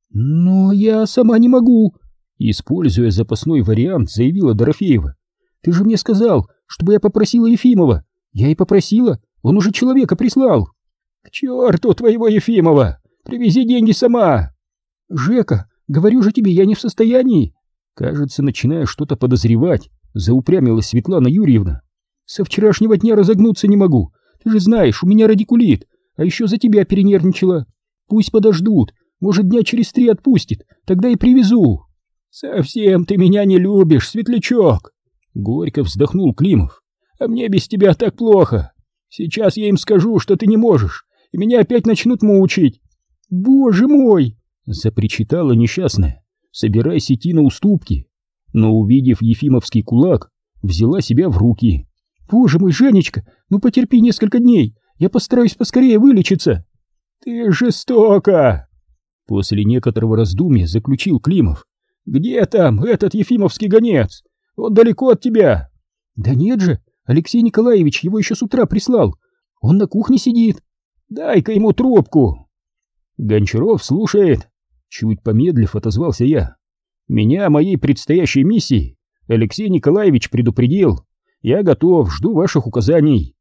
Но я сама не могу. Используя запасной вариант, заявила Дорофеева. Ты же мне сказал, чтобы я попросила Ефимова. Я и попросила, он уже человека прислал. К черту твоего Ефимова! Привези деньги сама! Жека, говорю же тебе, я не в состоянии. Кажется, начиная что-то подозревать, заупрямилась Светлана Юрьевна. Со вчерашнего дня разогнуться не могу. Ты же знаешь, у меня радикулит, а еще за тебя перенервничала. Пусть подождут, может, дня через три отпустит, тогда и привезу. Совсем ты меня не любишь, светлячок. Горько вздохнул Климов. А мне без тебя так плохо. Сейчас я им скажу, что ты не можешь, и меня опять начнут мучить. Боже мой! Запричитала несчастная, собираясь идти на уступки. Но, увидев Ефимовский кулак, взяла себя в руки. «Боже мой, Женечка, ну потерпи несколько дней, я постараюсь поскорее вылечиться!» «Ты жестоко!» После некоторого раздумья заключил Климов. «Где там этот Ефимовский гонец? Он далеко от тебя!» «Да нет же, Алексей Николаевич его еще с утра прислал. Он на кухне сидит. Дай-ка ему трубку!» Гончаров слушает. Чуть помедлив, отозвался я. «Меня о моей предстоящей миссии Алексей Николаевич предупредил. Я готов, жду ваших указаний.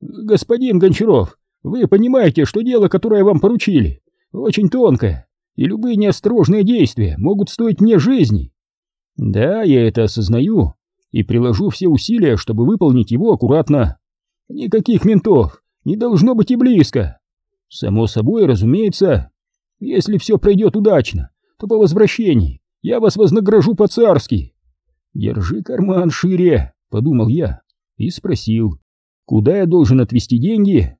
Господин Гончаров, вы понимаете, что дело, которое вам поручили, очень тонкое, и любые неосторожные действия могут стоить мне жизни. Да, я это осознаю и приложу все усилия, чтобы выполнить его аккуратно. Никаких ментов не должно быть и близко. Само собой, разумеется, если все пройдет удачно, то по возвращении я вас вознагражу по-царски. Держи карман шире, подумал я и спросил, куда я должен отвезти деньги.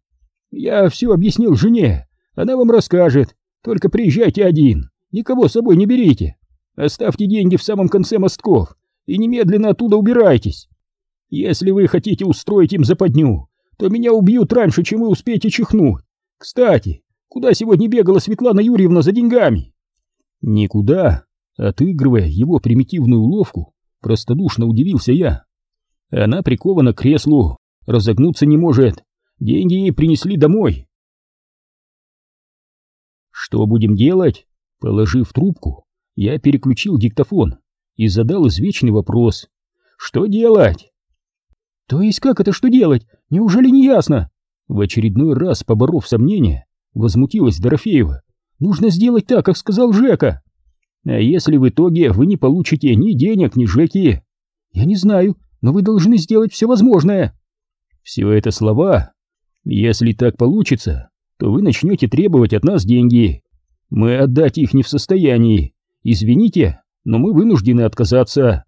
Я все объяснил жене, она вам расскажет, только приезжайте один, никого с собой не берите. Оставьте деньги в самом конце мостков и немедленно оттуда убирайтесь. Если вы хотите устроить им западню, то меня убьют раньше, чем вы успеете чихнуть. Кстати, куда сегодня бегала Светлана Юрьевна за деньгами? Никуда, отыгрывая его примитивную уловку, простодушно удивился я. Она прикована к креслу, разогнуться не может. Деньги ей принесли домой. Что будем делать? Положив трубку, я переключил диктофон и задал извечный вопрос. Что делать? То есть как это что делать? Неужели не ясно? В очередной раз, поборов сомнения, возмутилась Дорофеева. Нужно сделать так, как сказал Жека. А если в итоге вы не получите ни денег, ни Жеки? Я не знаю, но вы должны сделать все возможное. Все это слова. Если так получится, то вы начнете требовать от нас деньги. Мы отдать их не в состоянии. Извините, но мы вынуждены отказаться.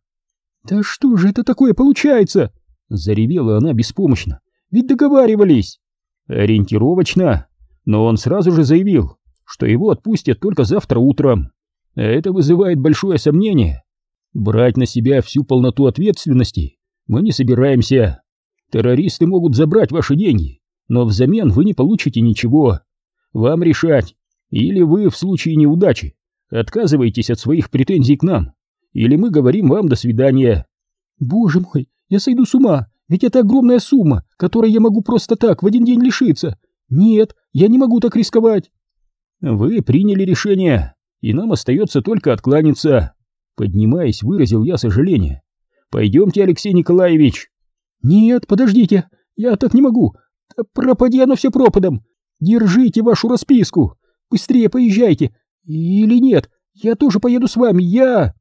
Да что же это такое получается? Заревела она беспомощно. Ведь договаривались. Ориентировочно. Но он сразу же заявил, что его отпустят только завтра утром. Это вызывает большое сомнение. Брать на себя всю полноту ответственности мы не собираемся. Террористы могут забрать ваши деньги, но взамен вы не получите ничего. Вам решать. Или вы в случае неудачи отказываетесь от своих претензий к нам, или мы говорим вам до свидания. Боже мой, я сойду с ума, ведь это огромная сумма, которой я могу просто так в один день лишиться. Нет, я не могу так рисковать. Вы приняли решение, и нам остается только откланяться. Поднимаясь, выразил я сожаление. Пойдемте, Алексей Николаевич. Нет, подождите, я так не могу. Пропади оно все пропадом. Держите вашу расписку. Быстрее поезжайте. Или нет, я тоже поеду с вами, я...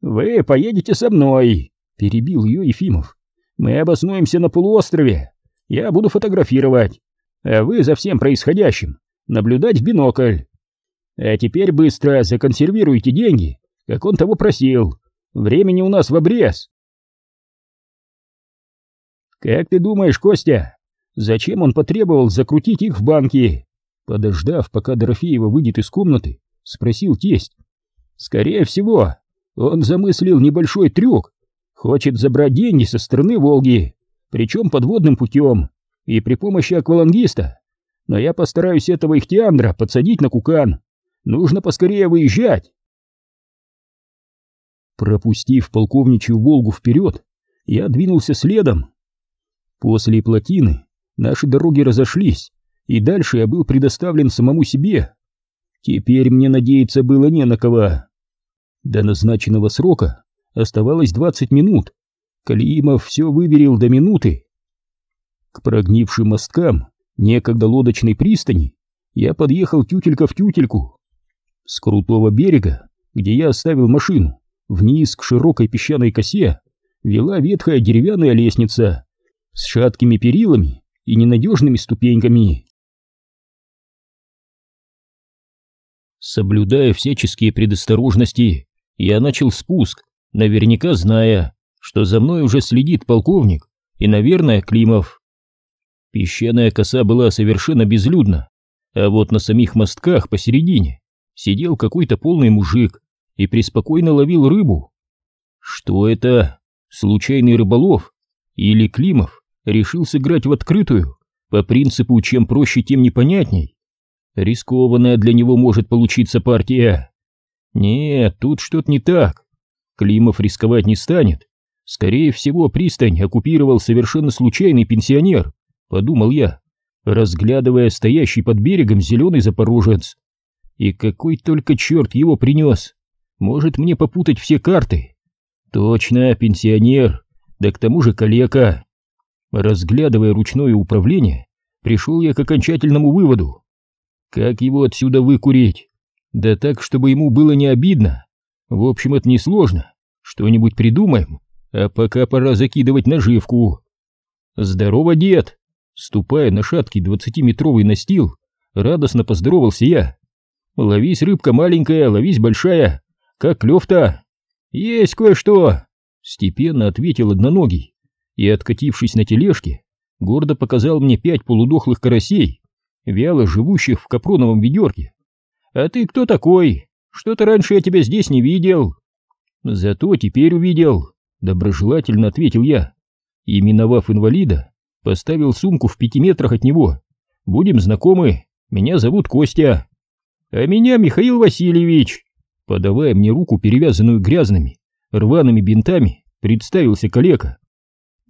Вы поедете со мной. Перебил ее Ефимов. Мы обоснуемся на полуострове. Я буду фотографировать, а вы за всем происходящим наблюдать в бинокль. А теперь быстро законсервируйте деньги, как он того просил. Времени у нас в обрез. Как ты думаешь, Костя, зачем он потребовал закрутить их в банке? Подождав, пока Дорофеева выйдет из комнаты, спросил тесть. Скорее всего, он замыслил небольшой трюк. Хочет забрать деньги со стороны Волги, причем подводным путем и при помощи аквалангиста. Но я постараюсь этого ихтиандра подсадить на кукан. Нужно поскорее выезжать. Пропустив полковничью Волгу вперед, я двинулся следом. После плотины наши дороги разошлись, и дальше я был предоставлен самому себе. Теперь мне надеяться было не на кого. До назначенного срока оставалось 20 минут. Калимов все выверил до минуты. К прогнившим мосткам некогда лодочной пристани я подъехал тютелька в тютельку. С крутого берега, где я оставил машину, вниз к широкой песчаной косе вела ветхая деревянная лестница с шаткими перилами и ненадежными ступеньками. Соблюдая всяческие предосторожности, я начал спуск, наверняка зная, что за мной уже следит полковник и, наверное, Климов. Песчаная коса была совершенно безлюдна, а вот на самих мостках посередине сидел какой-то полный мужик и преспокойно ловил рыбу. Что это? Случайный рыболов? Или Климов решил сыграть в открытую, по принципу «чем проще, тем непонятней»? Рискованная для него может получиться партия. Нет, тут что-то не так. Климов рисковать не станет. Скорее всего, пристань оккупировал совершенно случайный пенсионер, подумал я, разглядывая стоящий под берегом зеленый запорожец. И какой только черт его принес. Может мне попутать все карты. Точно, пенсионер, да к тому же калека. Разглядывая ручное управление, пришел я к окончательному выводу. Как его отсюда выкурить? Да так, чтобы ему было не обидно. В общем, это несложно. Что-нибудь придумаем, а пока пора закидывать наживку. Здорово, дед! Ступая на шаткий двадцатиметровый настил, радостно поздоровался я. Ловись, рыбка маленькая, ловись большая. Как клев-то? Есть кое-что! Степенно ответил одноногий и, откатившись на тележке, гордо показал мне пять полудохлых карасей, вяло живущих в капроновом ведерке. «А ты кто такой? Что-то раньше я тебя здесь не видел». «Зато теперь увидел», — доброжелательно ответил я. И, миновав инвалида, поставил сумку в пяти метрах от него. «Будем знакомы, меня зовут Костя». «А меня Михаил Васильевич», подавая мне руку, перевязанную грязными, рваными бинтами, представился калека.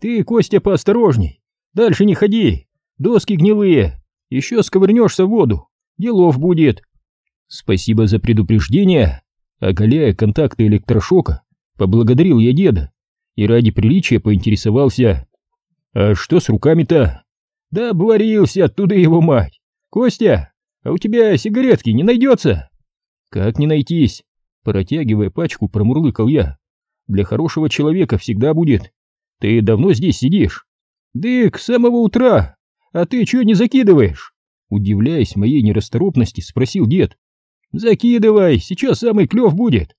«Ты, Костя, поосторожней, дальше не ходи, доски гнилые, еще сковырнешься в воду, делов будет». Спасибо за предупреждение. Оголяя контакты электрошока, поблагодарил я деда и ради приличия поинтересовался. А что с руками-то? Да обварился оттуда его мать. Костя, а у тебя сигаретки не найдется? Как не найтись? Протягивая пачку, промурлыкал я. Для хорошего человека всегда будет. Ты давно здесь сидишь? Дык, с самого утра. А ты чё не закидываешь? Удивляясь моей нерасторопности, спросил дед. Закидывай, сейчас самый клев будет.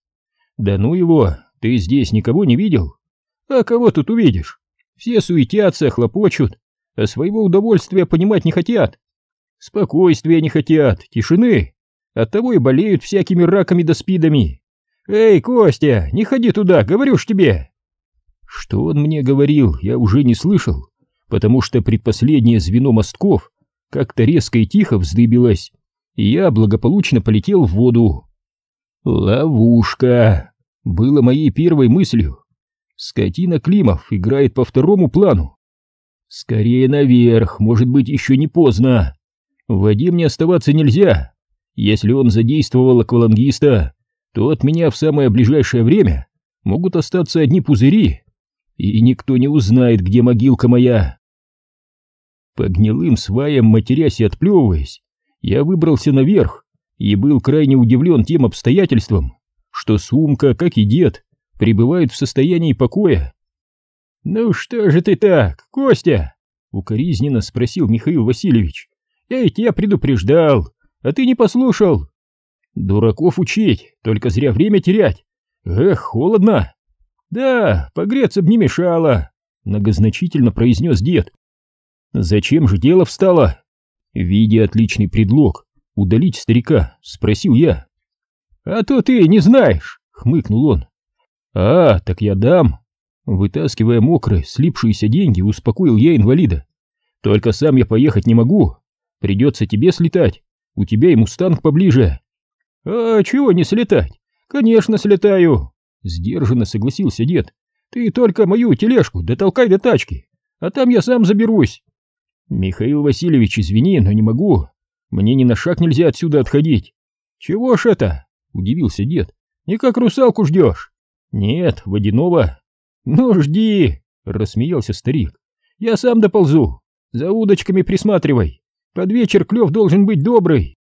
Да ну его, ты здесь никого не видел? А кого тут увидишь? Все суетятся, хлопочут, а своего удовольствия понимать не хотят. Спокойствия не хотят, тишины. Оттого и болеют всякими раками да спидами. Эй, Костя, не ходи туда, говорю ж тебе. Что он мне говорил, я уже не слышал, потому что предпоследнее звено мостков как-то резко и тихо вздыбилось и я благополучно полетел в воду. «Ловушка!» было моей первой мыслью. Скотина Климов играет по второму плану. Скорее наверх, может быть, еще не поздно. В воде мне оставаться нельзя. Если он задействовал аквалангиста, то от меня в самое ближайшее время могут остаться одни пузыри, и никто не узнает, где могилка моя. По гнилым сваям, матерясь и отплевываясь, я выбрался наверх и был крайне удивлен тем обстоятельством, что сумка, как и дед, пребывает в состоянии покоя. «Ну что же ты так, Костя?» — укоризненно спросил Михаил Васильевич. «Я тебя предупреждал, а ты не послушал». «Дураков учить, только зря время терять. Эх, холодно!» «Да, погреться б не мешало», — многозначительно произнес дед. «Зачем же дело встало?» Видя отличный предлог удалить старика, спросил я. «А то ты не знаешь», — хмыкнул он. «А, так я дам». Вытаскивая мокрые, слипшиеся деньги, успокоил я инвалида. «Только сам я поехать не могу. Придется тебе слетать. У тебя и мустанг поближе». «А чего не слетать? Конечно, слетаю!» Сдержанно согласился дед. «Ты только мою тележку дотолкай до тачки, а там я сам заберусь». «Михаил Васильевич, извини, но не могу. Мне ни на шаг нельзя отсюда отходить». «Чего ж это?» — удивился дед. «Не как русалку ждешь?» «Нет, водяного». «Ну, жди!» — рассмеялся старик. «Я сам доползу. За удочками присматривай. Под вечер клев должен быть добрый».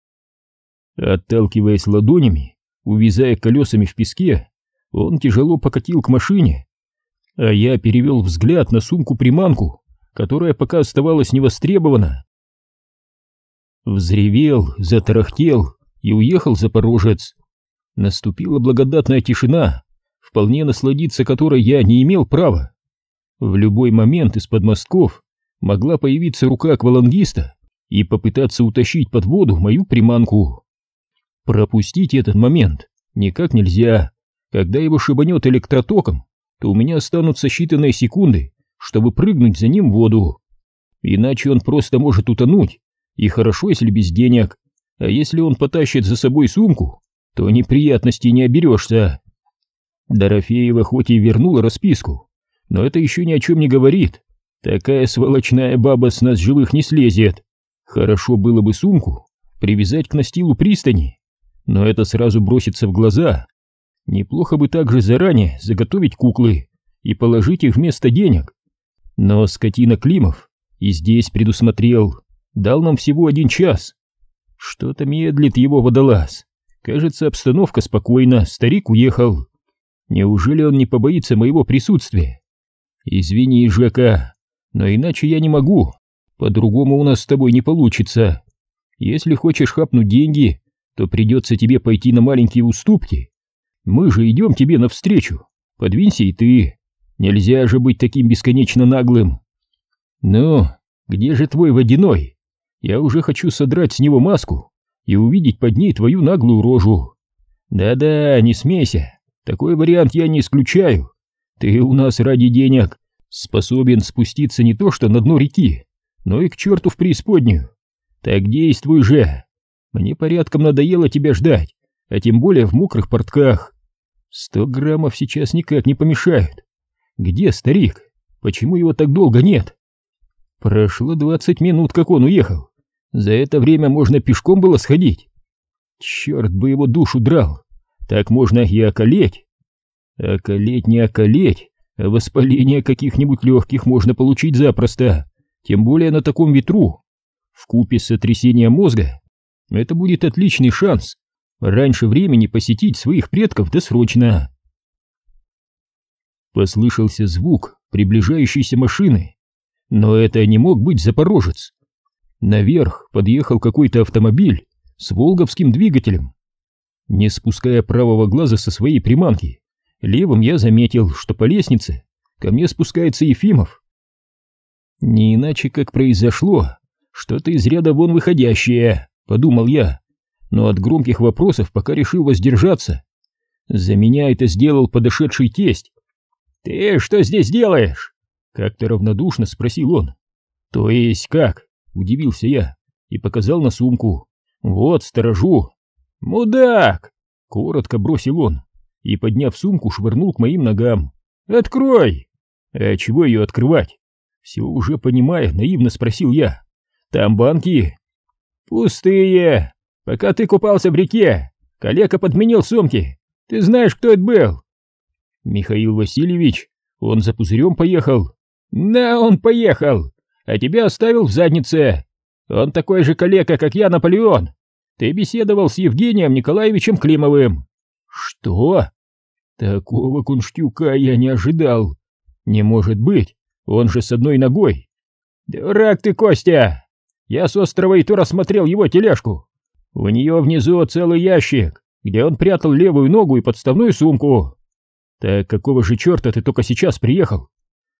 Отталкиваясь ладонями, увязая колесами в песке, он тяжело покатил к машине, а я перевел взгляд на сумку-приманку, которая пока оставалась невостребована. Взревел, затарахтел и уехал Запорожец. Наступила благодатная тишина, вполне насладиться которой я не имел права. В любой момент из-под мостков могла появиться рука аквалангиста и попытаться утащить под воду мою приманку. Пропустить этот момент никак нельзя. Когда его шибанет электротоком, то у меня останутся считанные секунды, чтобы прыгнуть за ним в воду. Иначе он просто может утонуть, и хорошо, если без денег, а если он потащит за собой сумку, то неприятностей не оберешься. Дорофеева хоть и вернула расписку, но это еще ни о чем не говорит. Такая сволочная баба с нас живых не слезет. Хорошо было бы сумку привязать к настилу пристани, но это сразу бросится в глаза. Неплохо бы также заранее заготовить куклы и положить их вместо денег. Но скотина Климов и здесь предусмотрел, дал нам всего один час. Что-то медлит его водолаз. Кажется, обстановка спокойна, старик уехал. Неужели он не побоится моего присутствия? Извини, Жека, но иначе я не могу. По-другому у нас с тобой не получится. Если хочешь хапнуть деньги, то придется тебе пойти на маленькие уступки. Мы же идем тебе навстречу. Подвинься и ты. Нельзя же быть таким бесконечно наглым. Ну, где же твой водяной? Я уже хочу содрать с него маску и увидеть под ней твою наглую рожу. Да-да, не смейся. Такой вариант я не исключаю. Ты у нас ради денег способен спуститься не то что на дно реки, но и к черту в преисподнюю. Так действуй же. Мне порядком надоело тебя ждать, а тем более в мокрых портках. Сто граммов сейчас никак не помешают. Где старик? Почему его так долго нет? Прошло двадцать минут, как он уехал. За это время можно пешком было сходить. Черт бы его душу драл. Так можно и околеть. Околеть не околеть, а воспаление каких-нибудь легких можно получить запросто, тем более на таком ветру. В купе с сотрясением мозга это будет отличный шанс раньше времени посетить своих предков досрочно. Послышался звук приближающейся машины, но это не мог быть запорожец. Наверх подъехал какой-то автомобиль с волговским двигателем. Не спуская правого глаза со своей приманки, левым я заметил, что по лестнице ко мне спускается Ефимов. Не иначе как произошло, что-то из ряда вон выходящее, подумал я но от громких вопросов пока решил воздержаться. За меня это сделал подошедший тесть. «Ты что здесь делаешь?» Как-то равнодушно спросил он. «То есть как?» — удивился я и показал на сумку. «Вот, сторожу». «Мудак!» — коротко бросил он и, подняв сумку, швырнул к моим ногам. «Открой!» «А чего ее открывать?» Все уже понимая, наивно спросил я. «Там банки?» «Пустые!» Пока ты купался в реке, коллега подменил сумки. Ты знаешь, кто это был? Михаил Васильевич, он за пузырем поехал. Да, он поехал, а тебя оставил в заднице. Он такой же коллега, как я, Наполеон. Ты беседовал с Евгением Николаевичем Климовым. Что? Такого кунштюка я не ожидал. Не может быть, он же с одной ногой. Дурак ты, Костя! Я с острова и то рассмотрел его тележку. У нее внизу целый ящик, где он прятал левую ногу и подставную сумку. Так какого же черта ты только сейчас приехал?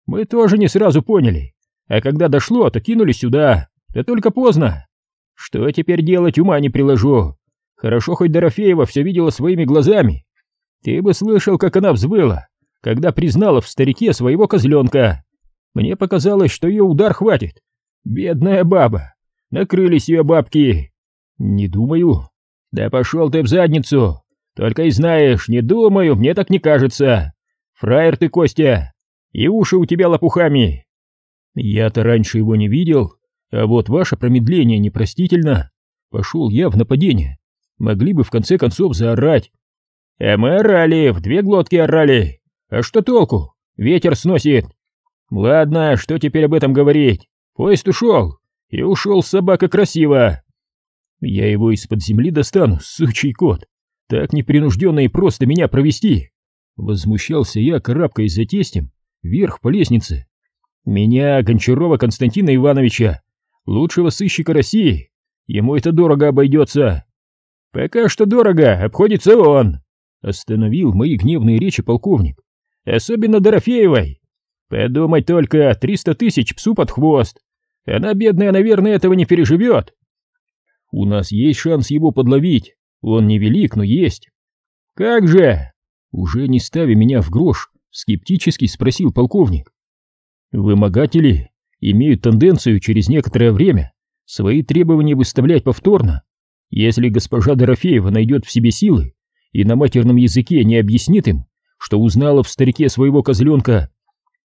Мы тоже не сразу поняли. А когда дошло, то кинули сюда. Да только поздно. Что теперь делать, ума не приложу. Хорошо, хоть Дорофеева все видела своими глазами. Ты бы слышал, как она взвыла, когда признала в старике своего козленка. Мне показалось, что ее удар хватит. Бедная баба. Накрылись ее бабки. Не думаю. Да пошел ты в задницу. Только и знаешь, не думаю, мне так не кажется. Фраер ты, Костя. И уши у тебя лопухами. Я-то раньше его не видел, а вот ваше промедление непростительно. Пошел я в нападение. Могли бы в конце концов заорать. А мы орали, в две глотки орали. А что толку? Ветер сносит. Ладно, что теперь об этом говорить? Поезд ушел. И ушел собака красиво. Я его из-под земли достану, сучий кот. Так непринужденно и просто меня провести. Возмущался я, карабкаясь за тестем, вверх по лестнице. Меня, Гончарова Константина Ивановича, лучшего сыщика России. Ему это дорого обойдется. Пока что дорого, обходится он. Остановил мои гневные речи полковник. Особенно Дорофеевой. Подумать только, триста тысяч псу под хвост. Она, бедная, наверное, этого не переживет. У нас есть шанс его подловить. Он невелик, но есть. Как же? Уже не ставя меня в грош, скептически спросил полковник. Вымогатели имеют тенденцию через некоторое время свои требования выставлять повторно. Если госпожа Дорофеева найдет в себе силы и на матерном языке не объяснит им, что узнала в старике своего козленка,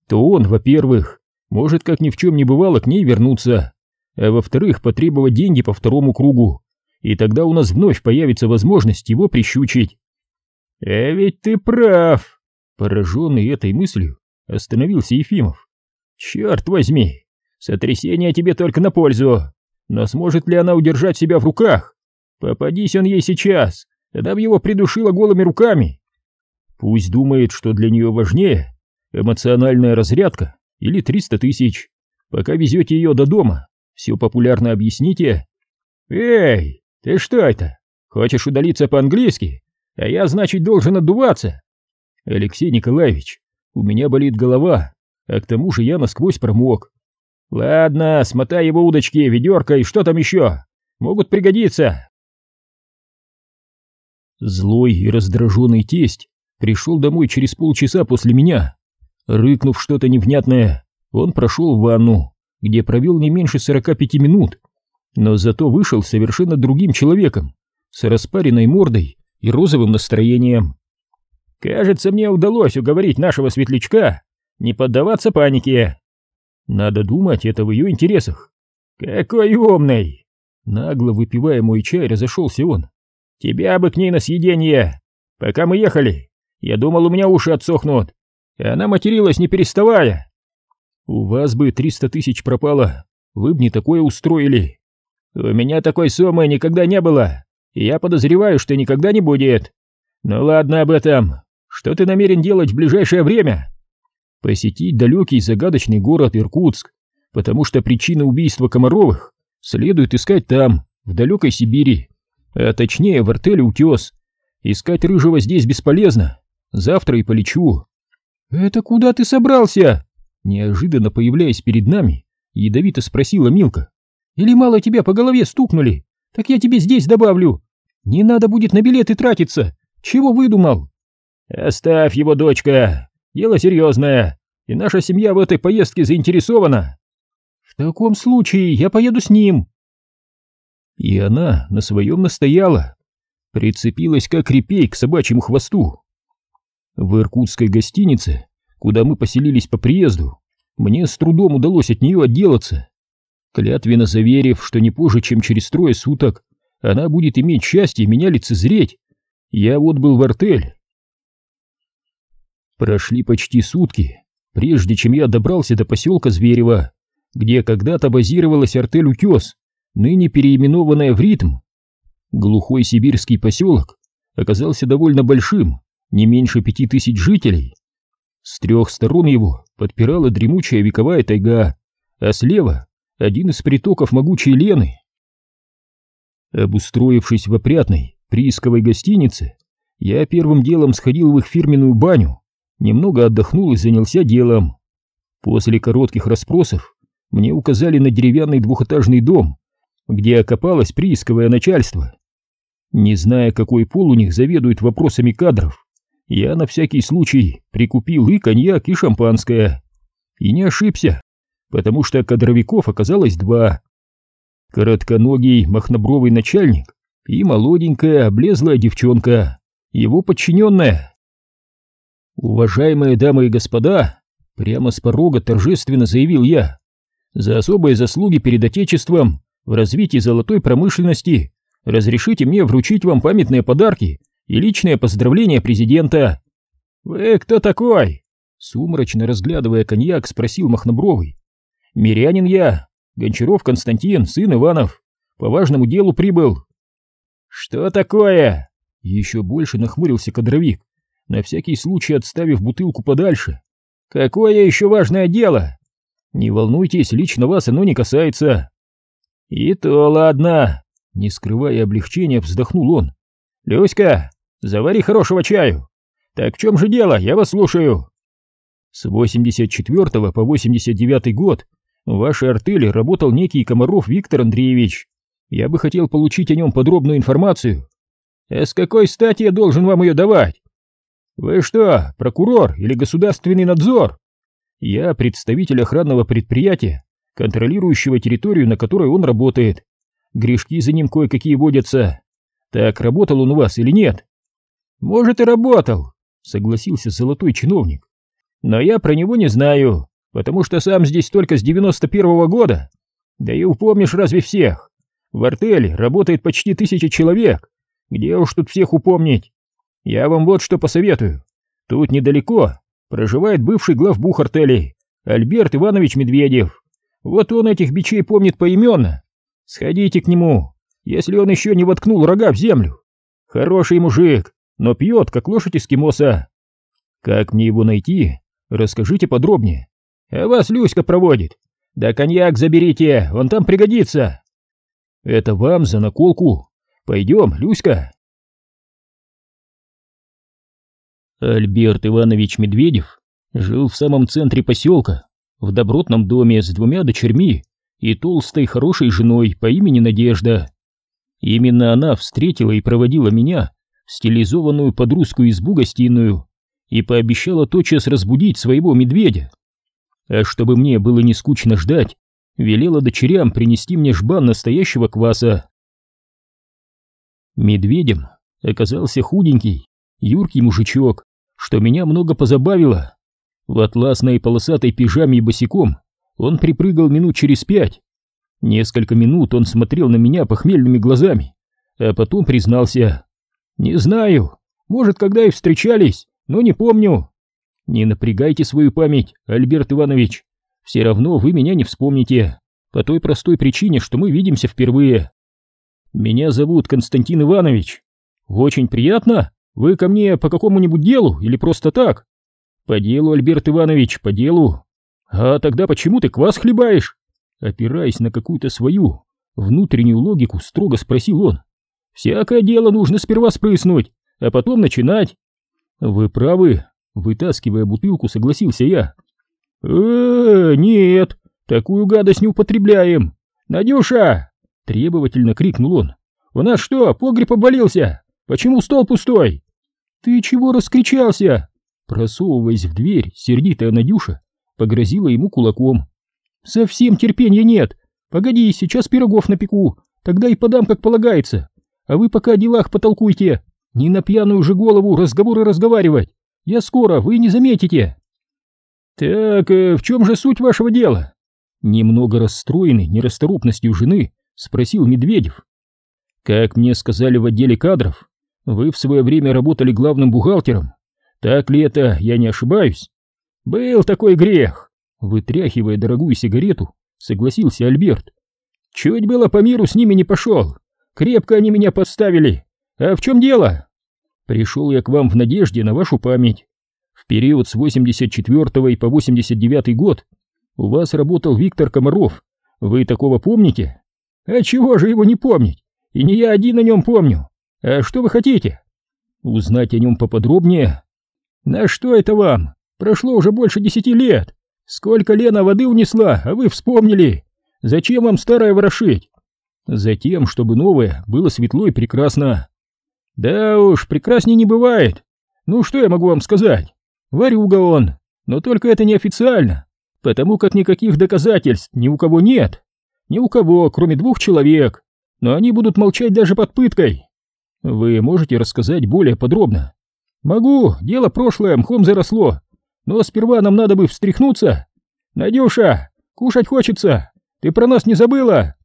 то он, во-первых, может как ни в чем не бывало к ней вернуться, а во-вторых, потребовать деньги по второму кругу, и тогда у нас вновь появится возможность его прищучить. «А ведь ты прав!» Пораженный этой мыслью, остановился Ефимов. «Черт возьми! Сотрясение тебе только на пользу! Но сможет ли она удержать себя в руках? Попадись он ей сейчас, тогда бы его придушила голыми руками!» Пусть думает, что для нее важнее эмоциональная разрядка или 300 тысяч. Пока везете ее до дома, все популярно объясните. Эй, ты что это? Хочешь удалиться по-английски? А я, значит, должен отдуваться? Алексей Николаевич, у меня болит голова, а к тому же я насквозь промок. Ладно, смотай его удочки, ведерко и что там еще? Могут пригодиться. Злой и раздраженный тесть пришел домой через полчаса после меня. Рыкнув что-то невнятное, он прошел в ванну, где провел не меньше 45 минут, но зато вышел совершенно другим человеком, с распаренной мордой и розовым настроением. «Кажется, мне удалось уговорить нашего светлячка не поддаваться панике. Надо думать, это в ее интересах. Какой умный!» Нагло выпивая мой чай, разошелся он. «Тебя бы к ней на съедение! Пока мы ехали, я думал, у меня уши отсохнут, и она материлась не переставая. У вас бы триста тысяч пропало, вы бы не такое устроили. У меня такой суммы никогда не было, и я подозреваю, что никогда не будет. Ну ладно об этом. Что ты намерен делать в ближайшее время? Посетить далекий загадочный город Иркутск, потому что причины убийства Комаровых следует искать там, в далекой Сибири, а точнее в артеле Утес. Искать Рыжего здесь бесполезно. Завтра и полечу. «Это куда ты собрался?» Неожиданно появляясь перед нами, ядовито спросила Милка. «Или мало тебя по голове стукнули? Так я тебе здесь добавлю. Не надо будет на билеты тратиться. Чего выдумал?» «Оставь его, дочка. Дело серьезное, и наша семья в этой поездке заинтересована». «В таком случае я поеду с ним». И она на своем настояла, прицепилась как репей к собачьему хвосту. В иркутской гостинице, куда мы поселились по приезду, мне с трудом удалось от нее отделаться. Клятвенно заверив, что не позже, чем через трое суток, она будет иметь счастье меня лицезреть, я отбыл в артель. Прошли почти сутки, прежде чем я добрался до поселка Зверево, где когда-то базировалась артель «Утес», ныне переименованная в «Ритм». Глухой сибирский поселок оказался довольно большим, не меньше пяти тысяч жителей. С трех сторон его подпирала дремучая вековая тайга, а слева один из притоков могучей Лены. Обустроившись в опрятной приисковой гостинице, я первым делом сходил в их фирменную баню, немного отдохнул и занялся делом. После коротких расспросов мне указали на деревянный двухэтажный дом, где окопалось приисковое начальство. Не зная, какой пол у них заведует вопросами кадров, я на всякий случай прикупил и коньяк, и шампанское. И не ошибся, потому что кадровиков оказалось два. Коротконогий махнобровый начальник и молоденькая облезлая девчонка, его подчиненная. «Уважаемые дамы и господа», — прямо с порога торжественно заявил я, «за особые заслуги перед Отечеством в развитии золотой промышленности разрешите мне вручить вам памятные подарки и личное поздравление президента». «Вы кто такой?» Сумрачно разглядывая коньяк, спросил Махнобровый. «Мирянин я, Гончаров Константин, сын Иванов. По важному делу прибыл». «Что такое?» Еще больше нахмурился кадровик, на всякий случай отставив бутылку подальше. «Какое еще важное дело?» «Не волнуйтесь, лично вас оно не касается». «И то ладно», — не скрывая облегчения, вздохнул он. «Люська, завари хорошего чаю. Так в чем же дело, я вас слушаю». С 84 по 89 год в вашей артели работал некий Комаров Виктор Андреевич. Я бы хотел получить о нем подробную информацию. А с какой стати я должен вам ее давать? Вы что, прокурор или государственный надзор? Я представитель охранного предприятия, контролирующего территорию, на которой он работает. Грешки за ним кое-какие водятся. Так, работал он у вас или нет? Может, и работал, согласился золотой чиновник. Но я про него не знаю, потому что сам здесь только с 91-го года. Да и упомнишь разве всех? В артели работает почти тысяча человек. Где уж тут всех упомнить? Я вам вот что посоветую. Тут недалеко проживает бывший главбух артели Альберт Иванович Медведев. Вот он этих бичей помнит поименно. Сходите к нему, если он еще не воткнул рога в землю. Хороший мужик, но пьет, как лошадь эскимоса. Как мне его найти? Расскажите подробнее. А вас Люська проводит. Да коньяк заберите, он там пригодится. Это вам за наколку. Пойдем, Люська. Альберт Иванович Медведев жил в самом центре поселка, в добротном доме с двумя дочерьми и толстой хорошей женой по имени Надежда. Именно она встретила и проводила меня в стилизованную под русскую избу-гостиную и пообещала тотчас разбудить своего медведя. А чтобы мне было не скучно ждать, велела дочерям принести мне жбан настоящего кваса. Медведем оказался худенький, юркий мужичок, что меня много позабавило. В атласной полосатой пижаме и босиком он припрыгал минут через пять. Несколько минут он смотрел на меня похмельными глазами, а потом признался. «Не знаю, может, когда и встречались, но не помню». «Не напрягайте свою память, Альберт Иванович, все равно вы меня не вспомните, по той простой причине, что мы видимся впервые. Меня зовут Константин Иванович. Очень приятно. Вы ко мне по какому-нибудь делу или просто так? По делу, Альберт Иванович, по делу. А тогда почему ты квас хлебаешь? Опираясь на какую-то свою внутреннюю логику, строго спросил он. Всякое дело нужно сперва спрыснуть, а потом начинать. Вы правы, вытаскивая бутылку, согласился я. э, нет, такую гадость не употребляем. Надюша, Требовательно крикнул он. «У нас что, погреб обвалился? Почему стол пустой?» «Ты чего раскричался?» Просовываясь в дверь, сердитая Надюша погрозила ему кулаком. «Совсем терпения нет. Погоди, сейчас пирогов напеку, тогда и подам, как полагается. А вы пока о делах потолкуйте. Не на пьяную же голову разговоры разговаривать. Я скоро, вы не заметите». «Так, э, в чем же суть вашего дела?» Немного расстроенный нерасторопностью жены, — спросил Медведев. «Как мне сказали в отделе кадров, вы в свое время работали главным бухгалтером. Так ли это, я не ошибаюсь?» «Был такой грех!» Вытряхивая дорогую сигарету, согласился Альберт. «Чуть было по миру с ними не пошел. Крепко они меня подставили. А в чем дело?» «Пришел я к вам в надежде на вашу память. В период с 84 по 89 год у вас работал Виктор Комаров. Вы такого помните? А чего же его не помнить? И не я один о нем помню. А что вы хотите? Узнать о нем поподробнее. На что это вам? Прошло уже больше десяти лет. Сколько Лена воды унесла, а вы вспомнили. Зачем вам старое ворошить? Затем, чтобы новое было светло и прекрасно. Да уж, прекрасней не бывает. Ну что я могу вам сказать? Варюга он, но только это неофициально, потому как никаких доказательств ни у кого нет. Ни у кого, кроме двух человек. Но они будут молчать даже под пыткой. Вы можете рассказать более подробно? Могу, дело прошлое, мхом заросло. Но сперва нам надо бы встряхнуться. Надюша, кушать хочется. Ты про нас не забыла?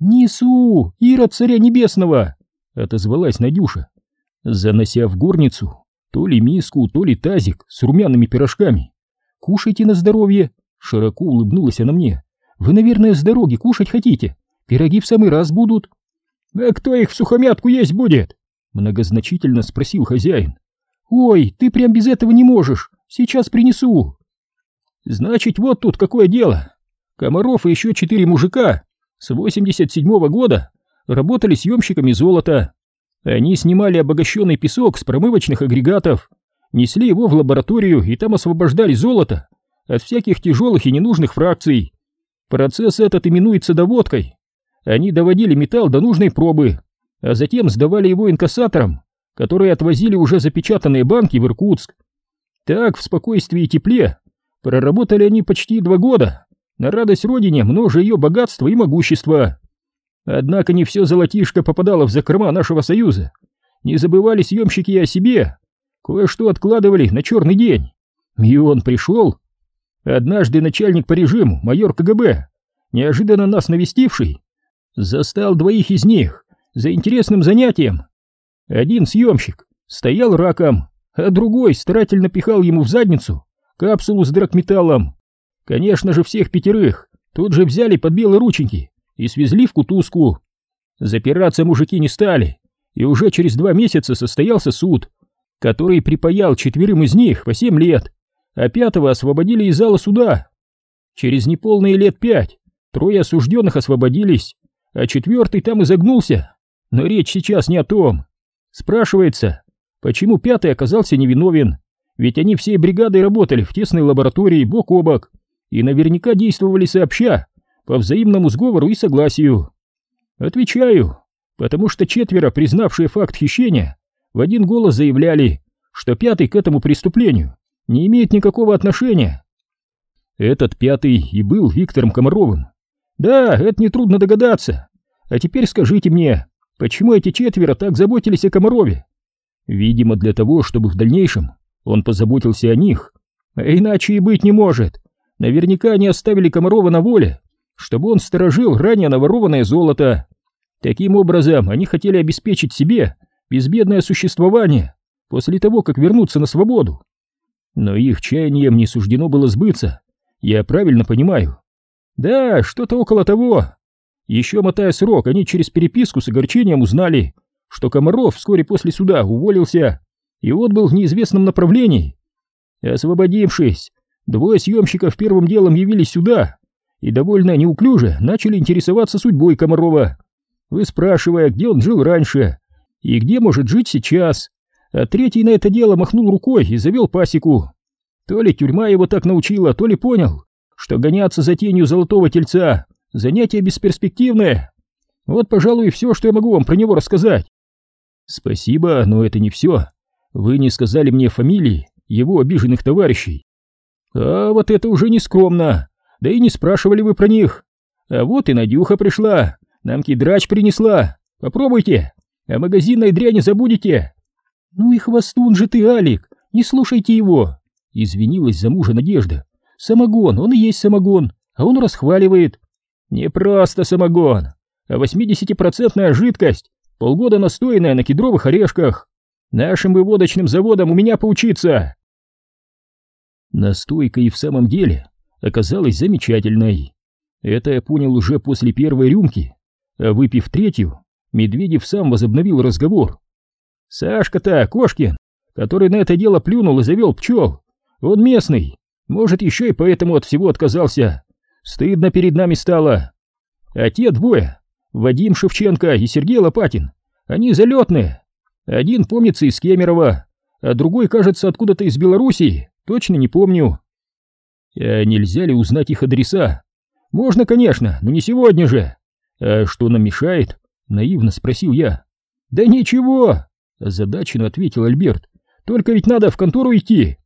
Несу, Ира царя небесного, отозвалась Надюша, занося в горницу то ли миску, то ли тазик с румяными пирожками. Кушайте на здоровье, широко улыбнулась она мне. Вы, наверное, с дороги кушать хотите? Пироги в самый раз будут. А кто их в сухомятку есть будет? Многозначительно спросил хозяин. Ой, ты прям без этого не можешь. Сейчас принесу. Значит, вот тут какое дело. Комаров и еще четыре мужика с 87-го года работали съемщиками золота. Они снимали обогащенный песок с промывочных агрегатов, несли его в лабораторию и там освобождали золото от всяких тяжелых и ненужных фракций. Процесс этот именуется доводкой. Они доводили металл до нужной пробы, а затем сдавали его инкассаторам, которые отвозили уже запечатанные банки в Иркутск. Так, в спокойствии и тепле, проработали они почти два года, на радость родине, множа ее богатства и могущества. Однако не все золотишко попадало в закрома нашего союза. Не забывали съемщики о себе. Кое-что откладывали на черный день. И он пришел. Однажды начальник по режиму, майор КГБ, неожиданно нас навестивший, застал двоих из них за интересным занятием. Один съемщик стоял раком, а другой старательно пихал ему в задницу капсулу с драгметаллом. Конечно же, всех пятерых тут же взяли под белые рученьки и свезли в кутузку. Запираться мужики не стали, и уже через два месяца состоялся суд, который припаял четверым из них по семь лет, а пятого освободили из зала суда. Через неполные лет пять трое осужденных освободились, а четвертый там изогнулся. Но речь сейчас не о том. Спрашивается, почему пятый оказался невиновен? Ведь они всей бригадой работали в тесной лаборатории бок о бок и наверняка действовали сообща, по взаимному сговору и согласию. Отвечаю, потому что четверо, признавшие факт хищения, в один голос заявляли, что пятый к этому преступлению не имеет никакого отношения. Этот пятый и был Виктором Комаровым. Да, это нетрудно догадаться. А теперь скажите мне, почему эти четверо так заботились о Комарове? Видимо, для того, чтобы в дальнейшем он позаботился о них. А иначе и быть не может. Наверняка они оставили Комарова на воле, чтобы он сторожил ранее наворованное золото. Таким образом, они хотели обеспечить себе безбедное существование после того, как вернуться на свободу. Но их чаянием не суждено было сбыться, я правильно понимаю. Да, что-то около того. Еще мотая срок, они через переписку с огорчением узнали, что Комаров вскоре после суда уволился и отбыл в неизвестном направлении. Освободившись, двое съемщиков первым делом явились сюда и довольно неуклюже начали интересоваться судьбой Комарова, выспрашивая, где он жил раньше и где может жить сейчас, а третий на это дело махнул рукой и завел пасеку. То ли тюрьма его так научила, то ли понял, что гоняться за тенью золотого тельца — занятие бесперспективное. Вот, пожалуй, все, что я могу вам про него рассказать. Спасибо, но это не все. Вы не сказали мне фамилии его обиженных товарищей. А вот это уже не скромно. Да и не спрашивали вы про них. А вот и Надюха пришла, нам кидрач принесла. Попробуйте, а магазинной дряни забудете. Ну и хвостун же ты, Алик, не слушайте его. Извинилась за мужа Надежда. Самогон, он и есть самогон, а он расхваливает. Не просто самогон, а восьмидесятипроцентная жидкость, полгода настоянная на кедровых орешках. Нашим выводочным заводам у меня поучиться. Настойка и в самом деле оказалась замечательной. Это я понял уже после первой рюмки, а выпив третью, Медведев сам возобновил разговор. «Сашка-то, Кошкин, который на это дело плюнул и завел пчел, Он местный, может, еще и поэтому от всего отказался. Стыдно перед нами стало. А те двое, Вадим Шевченко и Сергей Лопатин, они залетные. Один помнится из Кемерово, а другой, кажется, откуда-то из Белоруссии, точно не помню. А нельзя ли узнать их адреса? Можно, конечно, но не сегодня же. А что нам мешает? Наивно спросил я. Да ничего, озадаченно ответил Альберт. Только ведь надо в контору идти.